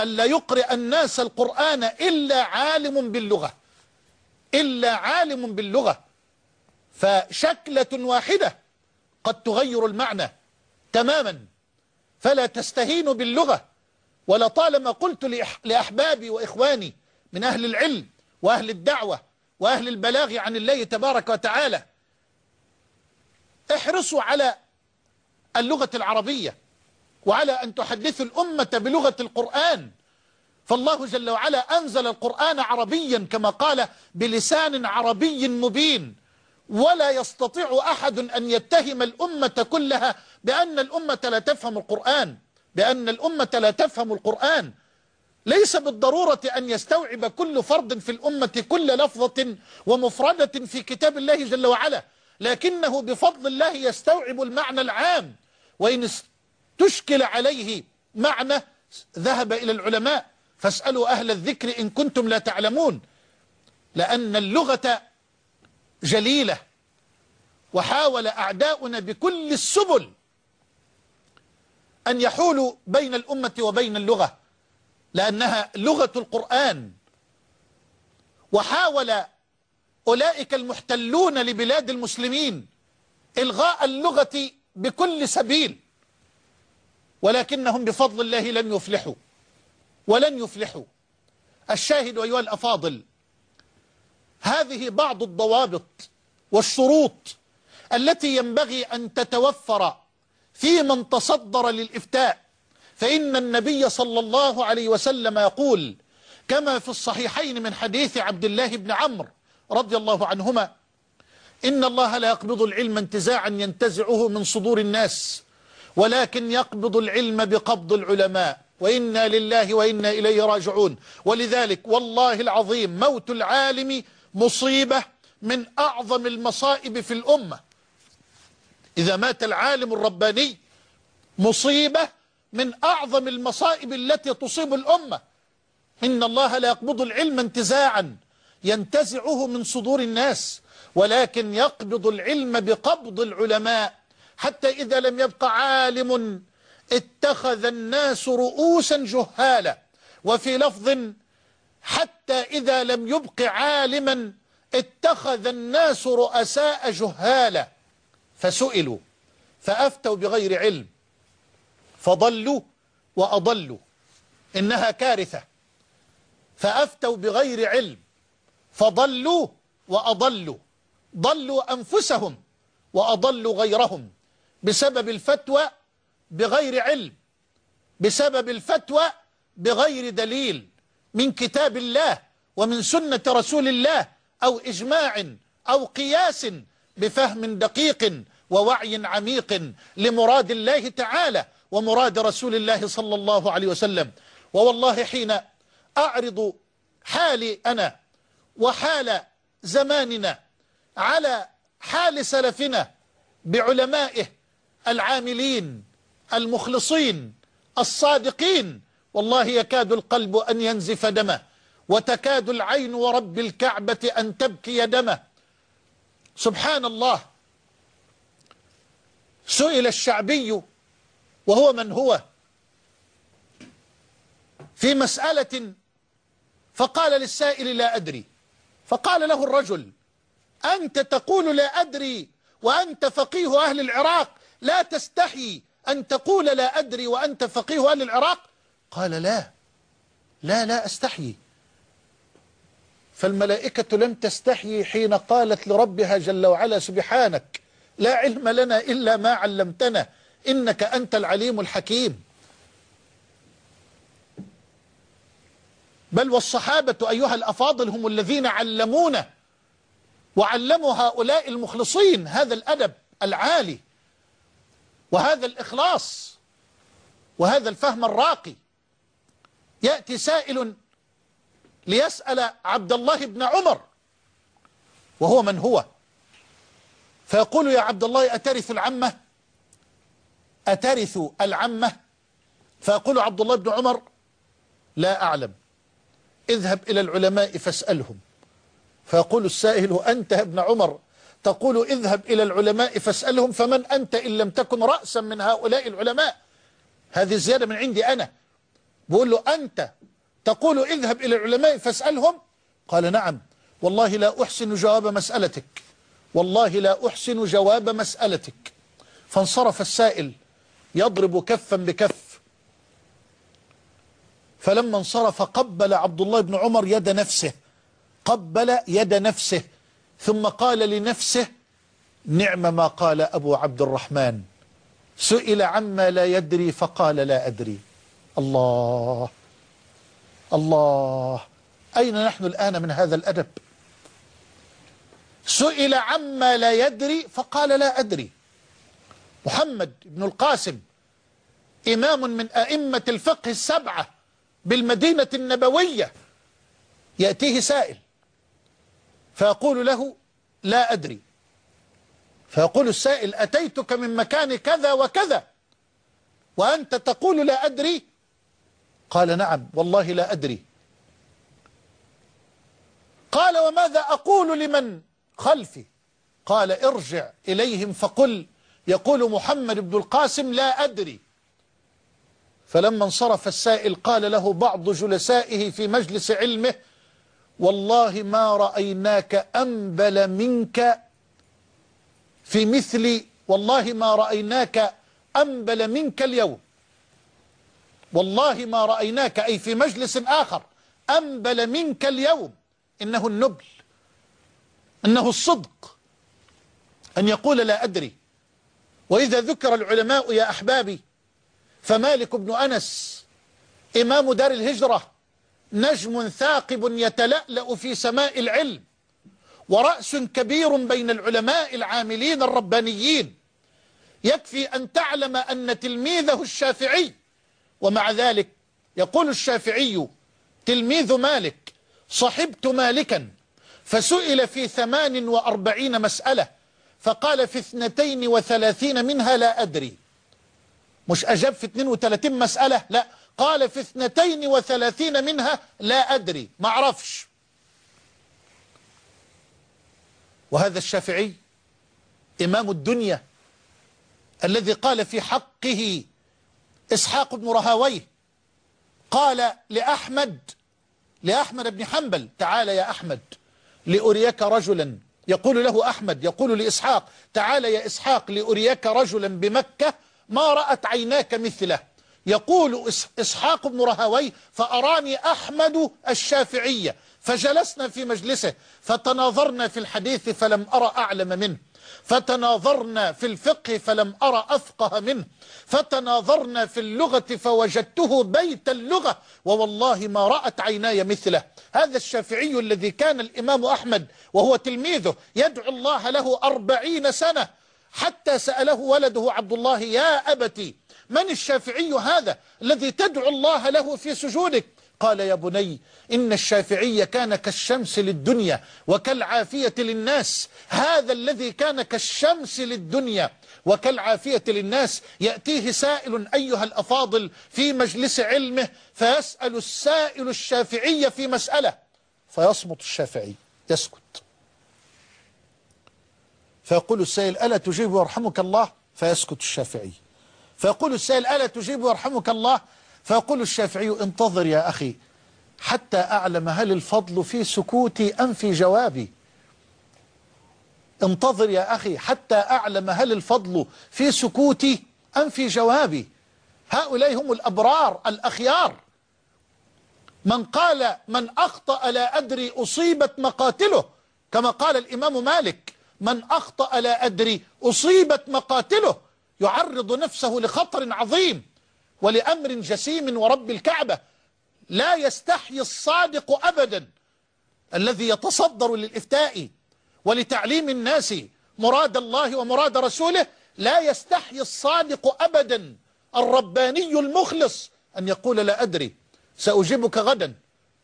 ألا يقرئ الناس القرآن إلا عالم باللغة إلا عالم باللغة. فشكلة واحدة قد تغير المعنى تماما فلا تستهين باللغة. ولطالما قلت لأحبابي وإخواني من أهل العلم وأهل الدعوة وأهل البلاغ عن الله تبارك وتعالى احرصوا على اللغة العربية وعلى أن تحدثوا الأمة بلغة القرآن. فالله جل وعلا أنزل القرآن عربيا كما قال بلسان عربي مبين. ولا يستطيع أحد أن يتهم الأمة كلها بأن الأمة لا تفهم القرآن. بأن الأمة لا تفهم القرآن. ليس بالضرورة أن يستوعب كل فرد في الأمة كل لفظة ومفردة في كتاب الله جل وعلا. لكنه بفضل الله يستوعب المعنى العام. وإن تشكل عليه معنى ذهب إلى العلماء. فاسألوا أهل الذكر إن كنتم لا تعلمون. لأن اللغة جليلة. وحاول أعداؤنا بكل السبل أن يحولوا بين الأمة وبين اللغة لأنها لغة القرآن. وحاول أولئك المحتلون لبلاد المسلمين إلغاء اللغة بكل سبيل ولكنهم بفضل الله لم يفلحوا. ولن يفلحوا. الشاهد أيها الأفاضل هذه بعض الضوابط والشروط التي ينبغي أن تتوفر في من تصدر للإفتاء. فإن النبي صلى الله عليه وسلم يقول كما في الصحيحين من حديث عبد الله بن عمرو رضي الله عنهما إن الله لا يقبض العلم انتزاعا ينتزعه من صدور الناس ولكن يقبض العلم بقبض العلماء. وإنا لله وإنا إليه راجعون. ولذلك والله العظيم موت العالم مصيبة من أعظم المصائب في الأمة. إذا مات العالم الرباني مصيبة من أعظم المصائب التي تصيب الأمة. إن الله لا يقبض العلم انتزاعا ينتزعه من صدور الناس ولكن يقبض العلم بقبض العلماء. حتى إذا لم يبق عالم اتخذ الناس رؤوسا جهالا. وفي لفظ حتى إذا لم يبق عالما اتخذ الناس رؤساء جهالا. فسئلوا فأفتوا بغير علم فضلوا وأضلوا إنها كارثة. فأفتوا بغير علم فضلوا وأضلوا ضلوا أنفسهم وأضلوا غيرهم بسبب الفتوى بغير علم بسبب الفتوى بغير دليل من كتاب الله ومن سنة رسول الله أو إجماع أو قياس بفهم دقيق ووعي عميق لمراد الله تعالى ومراد رسول الله صلى الله عليه وسلم. ووالله حين أعرض حالي أنا وحال زماننا على حال سلفنا بعلمائه العاملين المخلصين الصادقين والله يكاد القلب أن ينزف دمه وتكاد العين ورب الكعبة أن تبكي دمه. سبحان الله. سئل الشعبي وهو من هو في مسألة فقال للسائل لا أدري. فقال له الرجل أنت تقول لا أدري وأنت فقيه أهل العراق لا تستحي أن تقول لا أدري وأنت فقيه أهل العراق؟ قال لا لا لا أستحيي فالملائكة لم تستحيي حين قالت لربها جل وعلا سبحانك لا علم لنا إلا ما علمتنا. إنك أنت العليم الحكيم. بل والصحابة أيها الأفاضل هم الذين علمونا وعلموا هؤلاء المخلصين هذا الأدب العالي وهذا الإخلاص وهذا الفهم الراقي. يأتي سائل ليسأل عبد الله بن عمر وهو من هو؟ فيقول يا عبد الله أترث العمة؟ أترث العمة؟ فيقول عبد الله بن عمر لا أعلم. اذهب إلى العلماء فاسألهم. فيقول السائل أنت يا ابن عمر؟ تقول اذهب إلى العلماء فاسألهم فمن أنت إن لم تكن رأسا من هؤلاء العلماء؟ هذه زيادة من عندي أنا. بقول له أنت؟ تقول اذهب إلى العلماء فاسألهم؟ قال نعم. والله لا أحسن جواب مسألتك. والله لا أحسن جواب مسألتك. فانصرف السائل يضرب كفا بكف. فلما انصرف قبل عبد الله بن عمر يد نفسه قبل يد نفسه ثم قال لنفسه نعم ما قال أبو عبد الرحمن. سئل عما لا يدري فقال لا أدري. الله الله. أين نحن الآن من هذا الأدب؟ سئل عما لا يدري فقال لا أدري. محمد بن القاسم إمام من أئمة الفقه السبعة بالمدينة النبوية يأتيه سائل فيقول له لا أدري. فيقول السائل أتيتك من مكان كذا وكذا وأنت تقول لا أدري؟ قال نعم والله لا أدري. قال وماذا أقول لمن خلفي. قال ارجع إليهم فقل. يقول محمد بن القاسم لا أدري. فلما انصرف السائل قال له بعض جلسائه في مجلس علمه. والله ما رأيناك أنبل منك في مثل. والله ما رأيناك أنبل منك اليوم. والله ما رأيناك أي في مجلس آخر. أنبل منك اليوم. إنه النبل. إنه الصدق أن يقول لا أدري. وإذا ذكر العلماء يا أحبابي فمالك بن أنس إمام دار الهجرة نجم ثاقب يتلألأ في سماء العلم ورأس كبير بين العلماء العاملين الربانيين يكفي أن تعلم أن تلميذه الشافعي. ومع ذلك يقول الشافعي تلميذ مالك صحبت مالكا. فسئل في ثمان وأربعين مسألة فقال في اثنتين وثلاثين منها لا أدري. مش أجاب في 32 مسألة؟ لا. قال في اثنتين وثلاثين منها لا أدري. ما أعرفش. وهذا الشافعي إمام الدنيا الذي قال في حقه إسحاق بن رهاويه قال لأحمد لأحمد بن حنبل تعال يا أحمد. لأريك رجلا. يقول له أحمد يقول لإسحاق تعال يا إسحاق لأريك رجلا بمكة ما رأت عيناك مثله. يقول إسحاق بن رهوي فأراني أحمد الشافعية. فجلسنا في مجلسه فتناظرنا في الحديث فلم أرى أعلم منه. فتناظرنا في الفقه فلم أرى أفقه منه. فتناظرنا في اللغة فوجدته بيت اللغة ووالله ما رأت عيناي مثله. هذا الشافعي الذي كان الإمام أحمد وهو تلميذه يدعو الله له أربعين سنة. حتى سأله ولده عبد الله يا أبتي من الشافعي هذا الذي تدعو الله له في سجودك؟ قال يا بني إن الشافعي كان كالشمس للدنيا وكالعافية للناس. هذا الذي كان كالشمس للدنيا وكالعافية للناس. يأتيه سائل أيها الأفاضل في مجلس علمه فيسأل السائل الشافعي في مسألة فيصمت الشافعي يسكت. فيقول السائل ألا تجيب يرحمك الله؟ فيسكت الشافعي. فيقول السائل ألا تجيب يرحمك الله؟ فيقول الشافعي انتظر يا أخي حتى أعلم هل الفضل في سكوتي أم في جوابي. انتظر يا أخي حتى أعلم هل الفضل في سكوتي أم في جوابي. هؤلاء هم الأبرار الأخيار. من قال من أخطأ لا أدري أصيبت مقاتله كما قال الإمام مالك من أخطأ لا أدري أصيبت مقاتله يعرض نفسه لخطر عظيم. ولأمر جسيم ورب الكعبة. لا يستحي الصادق أبدا الذي يتصدر للإفتاء ولتعليم الناس مراد الله ومراد رسوله. لا يستحي الصادق أبدا الرباني المخلص أن يقول لا أدري سأجيبك غدا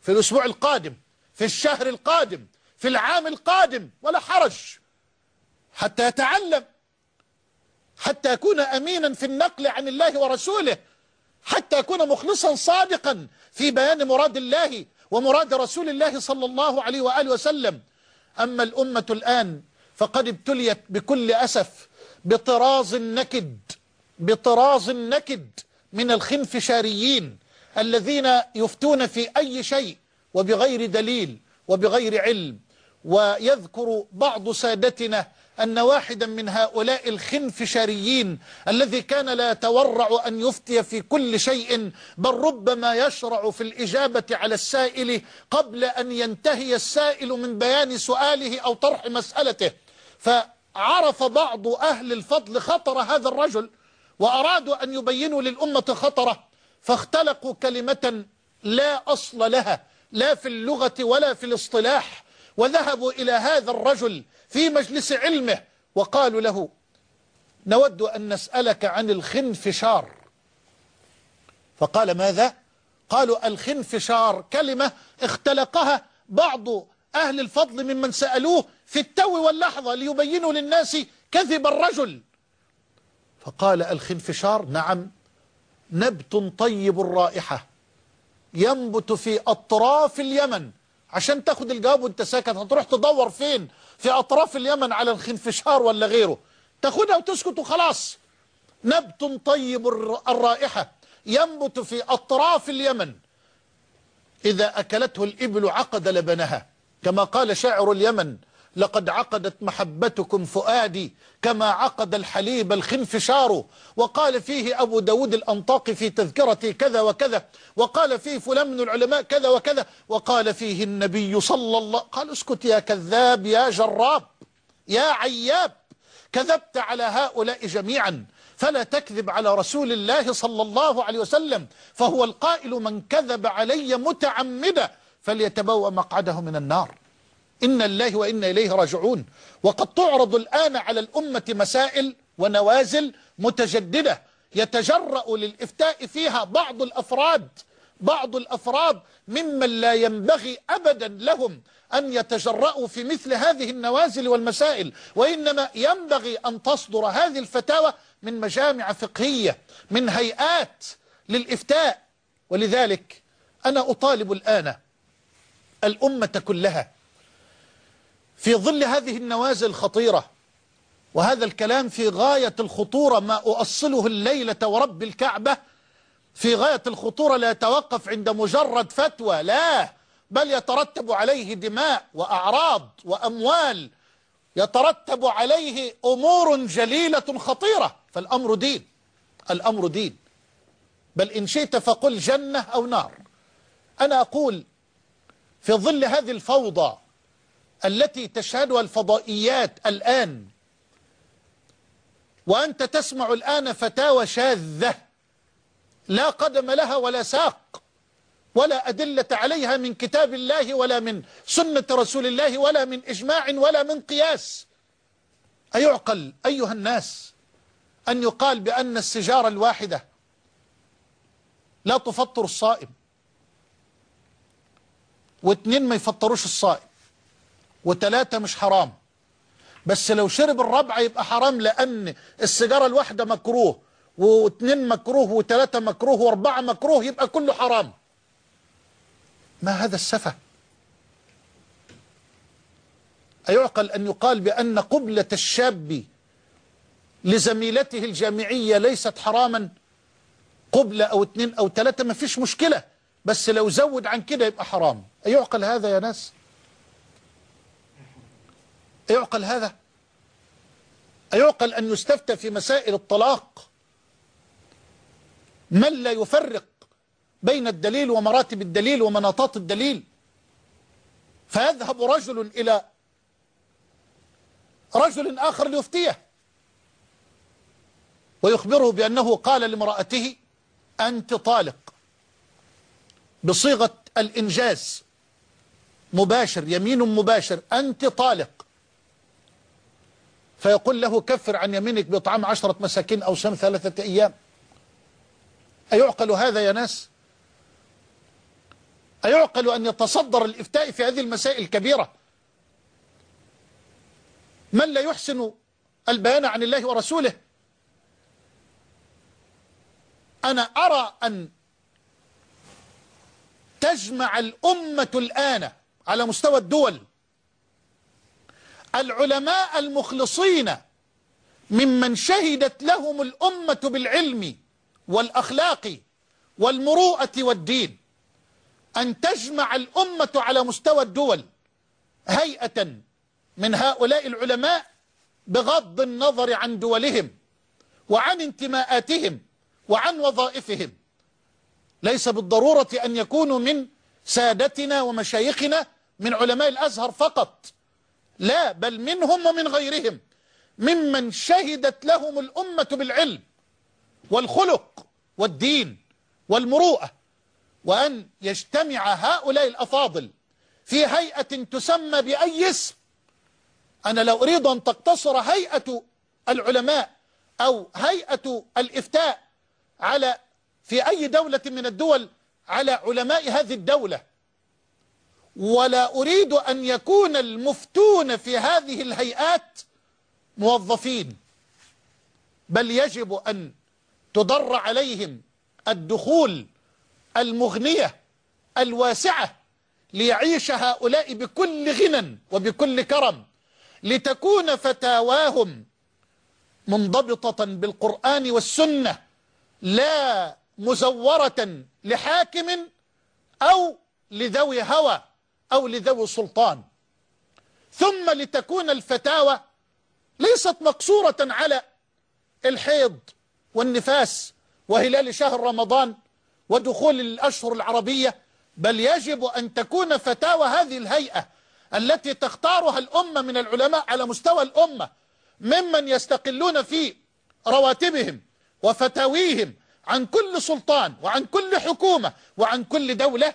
في الأسبوع القادم في الشهر القادم في العام القادم ولا حرج. حتى يتعلم حتى يكون أمينا في النقل عن الله ورسوله. حتى يكون مخلصا صادقا في بيان مراد الله ومراد رسول الله صلى الله عليه وآله وسلم. أما الأمة الآن فقد ابتليت بكل أسف بطراز النكد بطراز النكد من الخنفشاريين الذين يفتون في أي شيء وبغير دليل وبغير علم. ويذكر بعض سادتنا أن واحدا من هؤلاء الخنفشاريين الذي كان لا يتورع أن يفتي في كل شيء بل ربما يشرع في الإجابة على السائل قبل أن ينتهي السائل من بيان سؤاله أو طرح مسألته. فعرف بعض أهل الفضل خطر هذا الرجل وأرادوا أن يبينوا للأمة خطره فاختلقوا كلمة لا أصل لها لا في اللغة ولا في الاصطلاح وذهبوا إلى هذا الرجل في مجلس علمه وقالوا له نود أن نسألك عن الخنفشار فقال ماذا؟ قالوا الخنفشار كلمة اختلقها بعض أهل الفضل ممن سألوه في التو واللحظة ليبينوا للناس كذب الرجل فقال الخنفشار نعم نبت طيب الرائحة ينبت في أطراف اليمن عشان تاخد الجواب وانت ساكت هتروح تدور فين؟ في أطراف اليمن على الخنفشار ولا غيره. تاخدها وتسكت وخلاص. نبت طيب الرائحة. ينبت في أطراف اليمن. إذا أكلته الإبل عقد لبنها. كما قال شاعر اليمن لقد عقدت محبتكم فؤادي كما عقد الحليب الخنفشار. وقال فيه أبو داود الأنطاق في تذكرة كذا وكذا. وقال فيه فلان من العلماء كذا وكذا. وقال فيه النبي صلى الله قال اسكت يا كذاب يا جراب يا عياب. كذبت على هؤلاء جميعا. فلا تكذب على رسول الله صلى الله عليه وسلم. فهو القائل من كذب علي متعمدا. فليتبوأ مقعده من النار. إن الله وإنا إليه راجعون. وقد تعرض الآن على الأمة مسائل ونوازل متجددة. يتجرأ للإفتاء فيها بعض الأفراد. بعض الأفراد ممن لا ينبغي أبدا لهم أن يتجرأوا في مثل هذه النوازل والمسائل. وإنما ينبغي أن تصدر هذه الفتاوى من مجامع فقهية من هيئات للإفتاء. ولذلك أنا أطالب الآن الأمة كلها. في ظل هذه النوازل الخطيرة وهذا الكلام في غاية الخطورة ما أؤصله الليلة ورب الكعبة في غاية الخطورة لا يتوقف عند مجرد فتوى لا بل يترتب عليه دماء وأعراض وأموال يترتب عليه أمور جليلة خطيرة. فالأمر دين الأمر دين. بل إن شئت فقل جنة أو نار. أنا أقول في ظل هذه الفوضى التي تشهدها الفضائيات الآن. وأنت تسمع الآن فتاوى شاذة. لا قدم لها ولا ساق. ولا أدلة عليها من كتاب الله ولا من سنة رسول الله ولا من إجماع ولا من قياس. أيعقل أيها الناس أن يقال بأن السجارة الواحدة لا تفطر الصائم واثنين ما يفطروش الصائم. وثلاثة مش حرام. بس لو شرب الربع يبقى حرام لأن السيجارة الواحدة مكروه واثنين مكروه وثلاثة مكروه وأربعة مكروه يبقى كله حرام. ما هذا السفه؟ أيعقل أن يقال بأن قبلة الشاب لزميلته الجامعية ليست حراما؟ قبلة أو اثنين أو ثلاثة ما فيش مشكلة بس لو زود عن كده يبقى حرام. أيعقل هذا يا ناس؟ أيعقل هذا؟ أيعقل أن يستفتى في مسائل الطلاق؟ من لا يفرق بين الدليل ومراتب الدليل ومناطات الدليل؟ فيذهب رجل إلى رجل آخر ليفتيه ويخبره بأنه قال لامرأته أنت طالق. بصيغة الإنجاز مباشر يمين مباشر أنت طالق. فيقول له كفر عن يمينك بإطعام عشرة مساكين أو سم ثلاثة أيام. أيعقل هذا يا ناس؟ أيعقل أن يتصدر الإفتاء في هذه المسائل الكبيرة؟ من لا يحسن البيان عن الله ورسوله؟ أنا أرى أن تجمع الأمة الآن على مستوى الدول العلماء المخلصين ممن شهدت لهم الأمة بالعلم والأخلاق والمروءة والدين أن تجمع الأمة على مستوى الدول هيئة من هؤلاء العلماء بغض النظر عن دولهم وعن انتماءاتهم وعن وظائفهم. ليس بالضرورة أن يكونوا من سادتنا ومشايخنا من علماء الأزهر فقط. لا بل منهم ومن غيرهم. ممن شهدت لهم الأمة بالعلم والخلق والدين والمروءة. وأن يجتمع هؤلاء الأفاضل في هيئة تسمى بأي اسم؟ أنا لو أريد أن تقتصر هيئة العلماء أو هيئة الإفتاء على في أي دولة من الدول على علماء هذه الدولة ولا أريد أن يكون المفتون في هذه الهيئات موظفين بل يجب أن تضر عليهم الدخول المغنية الواسعة ليعيش هؤلاء بكل غنى وبكل كرم لتكون فتاواهم منضبطة بالقرآن والسنة لا مزورة لحاكم أو لذوي هوى. أو لذوي سلطان. ثم لتكون الفتاوى ليست مقصورة على الحيض والنفاس وهلال شهر رمضان ودخول الأشهر العربية بل يجب أن تكون فتاوى هذه الهيئة التي تختارها الأمة من العلماء على مستوى الأمة ممن يستقلون في رواتبهم وفتاويهم عن كل سلطان وعن كل حكومة وعن كل دولة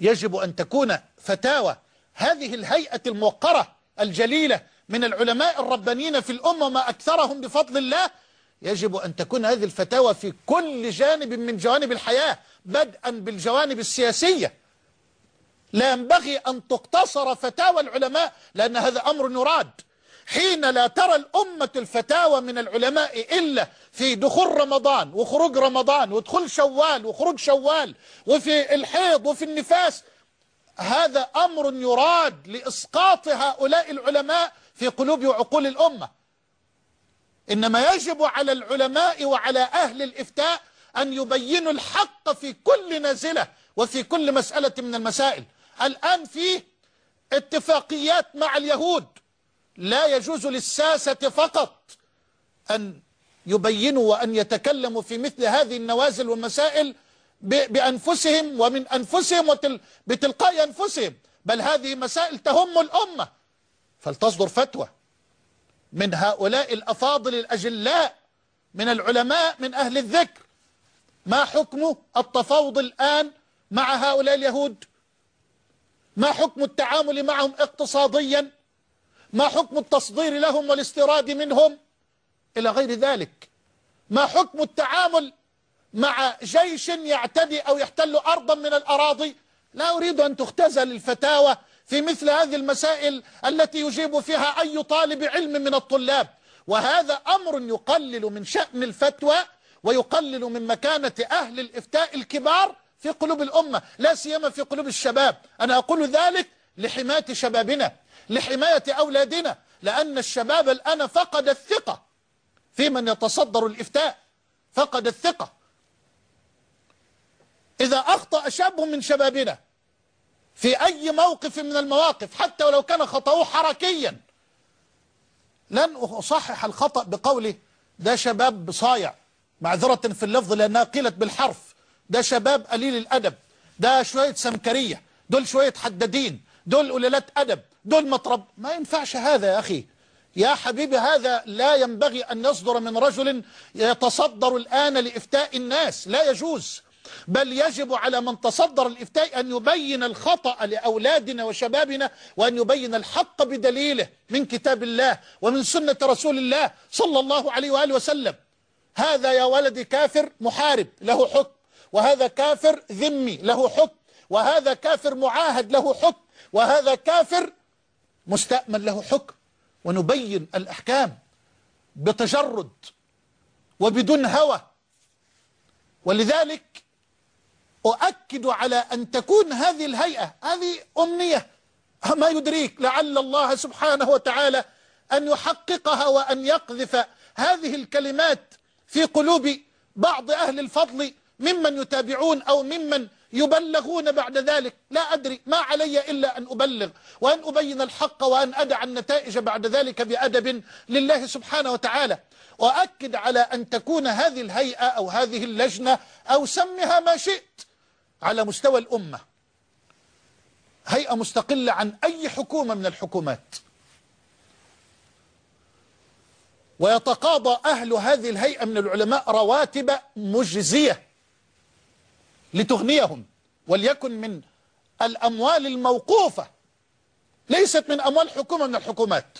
يجب أن تكون فتاوى. هذه الهيئة الموقرة الجليلة من العلماء الربانيين في الأمة ما أكثرهم بفضل الله يجب أن تكون هذه الفتاوى في كل جانب من جوانب الحياة بدءا بالجوانب السياسية. لا ينبغي أن تقتصر فتاوى العلماء لأن هذا أمر يراد. حين لا ترى الأمة الفتاوى من العلماء إلا في دخول رمضان وخروج رمضان ودخول شوال وخروج شوال وفي الحيض وفي النفاس هذا أمر يراد لإسقاط هؤلاء العلماء في قلوب وعقول الأمة. إنما يجب على العلماء وعلى أهل الإفتاء أن يبينوا الحق في كل نازلة وفي كل مسألة من المسائل. الآن في اتفاقيات مع اليهود. لا يجوز للساسة فقط أن يبينوا وأن يتكلموا في مثل هذه النوازل والمسائل بأنفسهم ومن أنفسهم وبتلقاء أنفسهم. بل هذه مسائل تهم الأمة. فلتصدر فتوى من هؤلاء الأفاضل الأجلاء من العلماء من أهل الذكر. ما حكم التفاوض الآن مع هؤلاء اليهود؟ ما حكم التعامل معهم اقتصاديا؟ ما حكم التصدير لهم والاستيراد منهم؟ إلى غير ذلك. ما حكم التعامل مع جيش يعتدي أو يحتل أرضا من الأراضي؟ لا أريد أن تختزل الفتاوى في مثل هذه المسائل التي يجيب فيها أي طالب علم من الطلاب. وهذا أمر يقلل من شأن الفتوى ويقلل من مكانة أهل الإفتاء الكبار في قلوب الأمة لا سيما في قلوب الشباب. أنا أقول ذلك لحماية شبابنا. لحماية أولادنا لأن الشباب الآن فقد الثقة في من يتصدر الإفتاء فقد الثقة. إذا أخطأ شاب من شبابنا في أي موقف من المواقف حتى ولو كان خطأه حركيا لن أصحح الخطأ بقوله ده شباب صايع معذرة في اللفظ لأنها قيلت بالحرف ده شباب قليل الأدب ده شوية سمكرية دول شوية حدادين دول قلالات أدب دول مطرب. ما ينفعش هذا يا أخي. يا حبيبي هذا لا ينبغي أن يصدر من رجل يتصدر الآن لإفتاء الناس. لا يجوز. بل يجب على من تصدر الإفتاء أن يبين الخطأ لأولادنا وشبابنا وأن يبين الحق بدليله من كتاب الله ومن سنة رسول الله صلى الله عليه وآله وسلم. هذا يا ولدي كافر محارب له حكم. وهذا كافر ذمي له حكم. وهذا كافر معاهد له حكم. وهذا كافر مستأمن له حكم. ونبين الأحكام بتجرد وبدون هوى. ولذلك أؤكد على أن تكون هذه الهيئة هذه أمنية ما يدريك لعل الله سبحانه وتعالى أن يحققها وأن يقذف هذه الكلمات في قلوب بعض أهل الفضل ممن يتابعون أو ممن يبلغون بعد ذلك. لا أدري ما علي إلا أن أبلغ وأن أبين الحق وأن أدع النتائج بعد ذلك بأدب لله سبحانه وتعالى. وأكد على أن تكون هذه الهيئة أو هذه اللجنة أو سمها ما شئت على مستوى الأمة. هيئة مستقلة عن أي حكومة من الحكومات. ويتقاضى أهل هذه الهيئة من العلماء رواتب مجزية. لتغنيهم وليكن من الأموال الموقوفة. ليست من أموال حكومة من الحكومات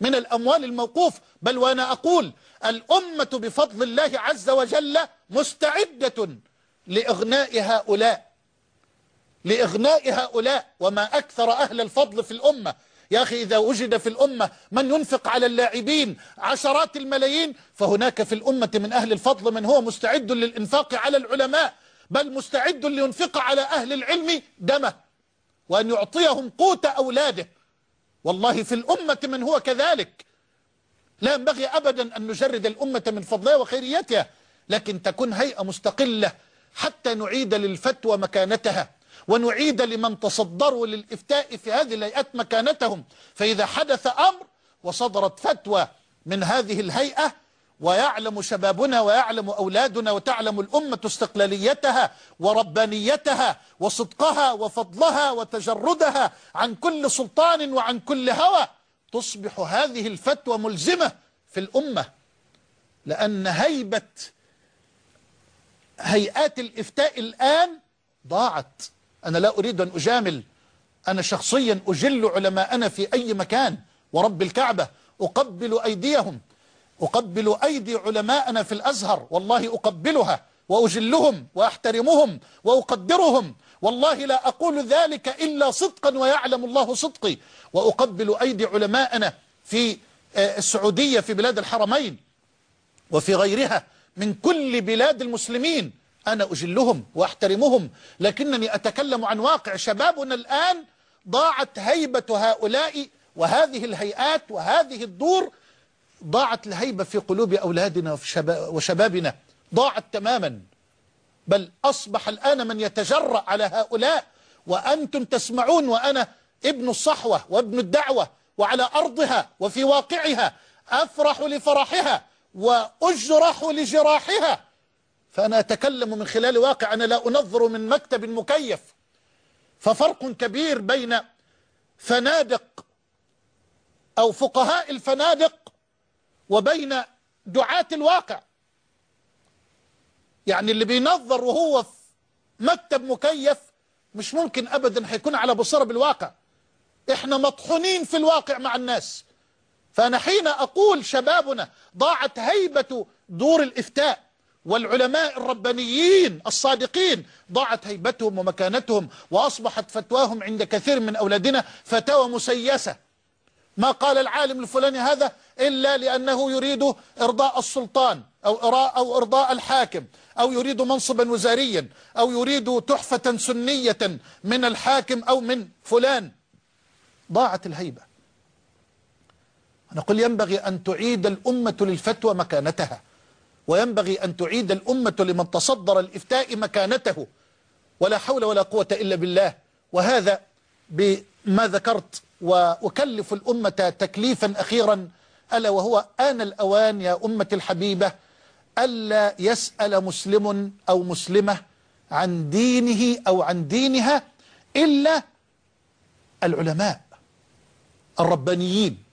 من الأموال الموقوف. بل وأنا أقول الأمة بفضل الله عز وجل مستعدة لإغناء هؤلاء لإغناء هؤلاء. وما أكثر أهل الفضل في الأمة. يا أخي إذا وجد في الأمة من ينفق على اللاعبين عشرات الملايين فهناك في الأمة من أهل الفضل من هو مستعد للإنفاق على العلماء. بل مستعد لينفق على أهل العلم دمه وأن يعطيهم قوت أولاده. والله في الأمة من هو كذلك. لا ينبغي أبدا أن نجرد الأمة من فضلها وخيريتها لكن تكون هيئة مستقلة حتى نعيد للفتوى مكانتها ونعيد لمن تصدروا للإفتاء في هذه الهيئات مكانتهم. فإذا حدث أمر وصدرت فتوى من هذه الهيئة ويعلم شبابنا ويعلم أولادنا وتعلم الأمة استقلاليتها وربانيتها وصدقها وفضلها وتجردها عن كل سلطان وعن كل هوى. تصبح هذه الفتوى ملزمة في الأمة لأن هيبة هيئات الإفتاء الآن ضاعت. أنا لا أريد أن أجامل. أنا شخصيا أجل علماءنا في أي مكان ورب الكعبة. أقبل أيديهم. أقبل أيدي علماءنا في الأزهر والله أقبلها وأجلهم وأحترمهم وأقدرهم. والله لا أقول ذلك إلا صدقا ويعلم الله صدقي. وأقبل أيدي علماءنا في السعودية في بلاد الحرمين وفي غيرها من كل بلاد المسلمين. أنا أجلهم وأحترمهم لكنني أتكلم عن واقع. شبابنا الآن ضاعت هيبة هؤلاء وهذه الهيئات وهذه الدور ضاعت الهيبة في قلوب أولادنا وشبابنا. ضاعت تماما. بل أصبح الآن من يتجرأ على هؤلاء. وأنتم تسمعون وأنا ابن الصحوة وابن الدعوة وعلى أرضها وفي واقعها. أفرح لفرحها وأجرح لجراحها. فأنا أتكلم من خلال واقع. أنا لا أنظر من مكتب مكيف. ففرق كبير بين فنادق أو فقهاء الفنادق وبين دعاة الواقع. يعني اللي بينظر وهو في مكتب مكيف مش ممكن أبدا هيكون على بصيرة بالواقع. إحنا مطحونين في الواقع مع الناس. فأنا حين أقول شبابنا ضاعت هيبة دور الإفتاء والعلماء الربانيين الصادقين ضاعت هيبتهم ومكانتهم وأصبحت فتواهم عند كثير من أولادنا فتاوى مسيسة. ما قال العالم الفلاني هذا إلا لأنه يريد إرضاء السلطان أو أو إرضاء الحاكم أو يريد منصبا وزاريا أو يريد تحفة سنية من الحاكم أو من فلان. ضاعت الهيبة. نقول ينبغي أن تعيد الأمة للفتوى مكانتها وينبغي أن تعيد الأمة لمن تصدر الإفتاء مكانته. ولا حول ولا قوة إلا بالله. وهذا بما ذكرت وأكلف الأمة تكليفا أخيرا ألا وهو آن الأوان يا أمة الحبيبة ألا يسأل مسلم أو مسلمة عن دينه أو عن دينها إلا العلماء الربانيين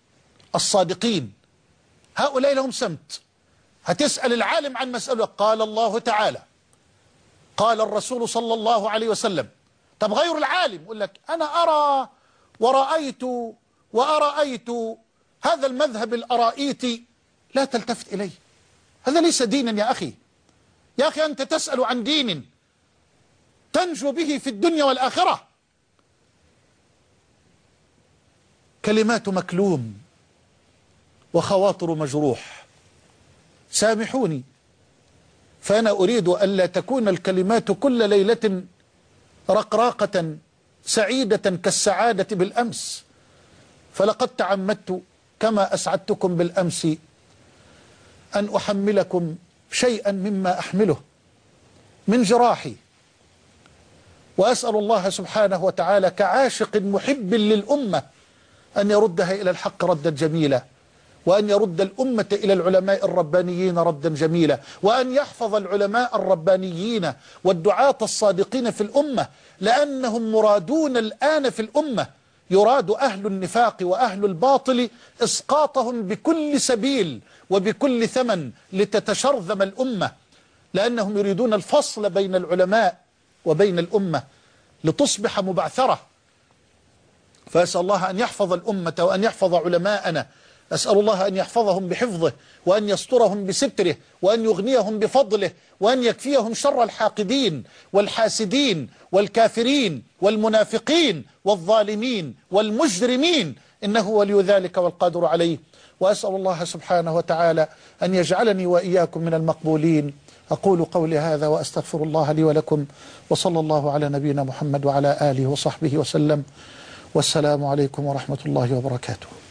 الصادقين. هؤلاء لهم سمت. هتسأل العالم عن مسألة؟ قال الله تعالى. قال الرسول صلى الله عليه وسلم. طب غير العالم يقول لك أنا أرى ورأيت وأرأيت هذا المذهب الأرائيتي لا تلتفت إليه. هذا ليس دينا يا أخي. يا أخي أنت تسأل عن دين تنجو به في الدنيا والآخرة. كلمات مكلوم وخواطر مجروح. سامحوني. فأنا أريد ألا تكون الكلمات كل ليلة رقراقة سعيدة كالسعادة بالأمس. فلقد تعمدت كما أسعدتكم بالأمس أن أحملكم شيئا مما أحمله من جراحي. وأسأل الله سبحانه وتعالى كعاشق محب للأمة أن يردها إلى الحق ردا جميلا وأن يرد الأمة إلى العلماء الربانيين ردا جميلا وأن يحفظ العلماء الربانيين والدعاة الصادقين في الأمة لأنهم مرادون الآن في الأمة. يراد أهل النفاق وأهل الباطل إسقاطهم بكل سبيل وبكل ثمن لتتشرذم الأمة. لأنهم يريدون الفصل بين العلماء وبين الأمة لتصبح مبعثرة. فأسأل الله أن يحفظ الأمة وأن يحفظ علماءنا أسأل الله أن يحفظهم بحفظه وأن يسترهم بستره وأن يغنيهم بفضله وأن يكفيهم شر الحاقدين والحاسدين والكافرين والمنافقين والظالمين والمجرمين. إنه ولي ذلك والقادر عليه. وأسأل الله سبحانه وتعالى أن يجعلني وإياكم من المقبولين. أقول قولي هذا وأستغفر الله لي ولكم. وصلى الله على نبينا محمد وعلى آله وصحبه وسلم. والسلام عليكم ورحمة الله وبركاته.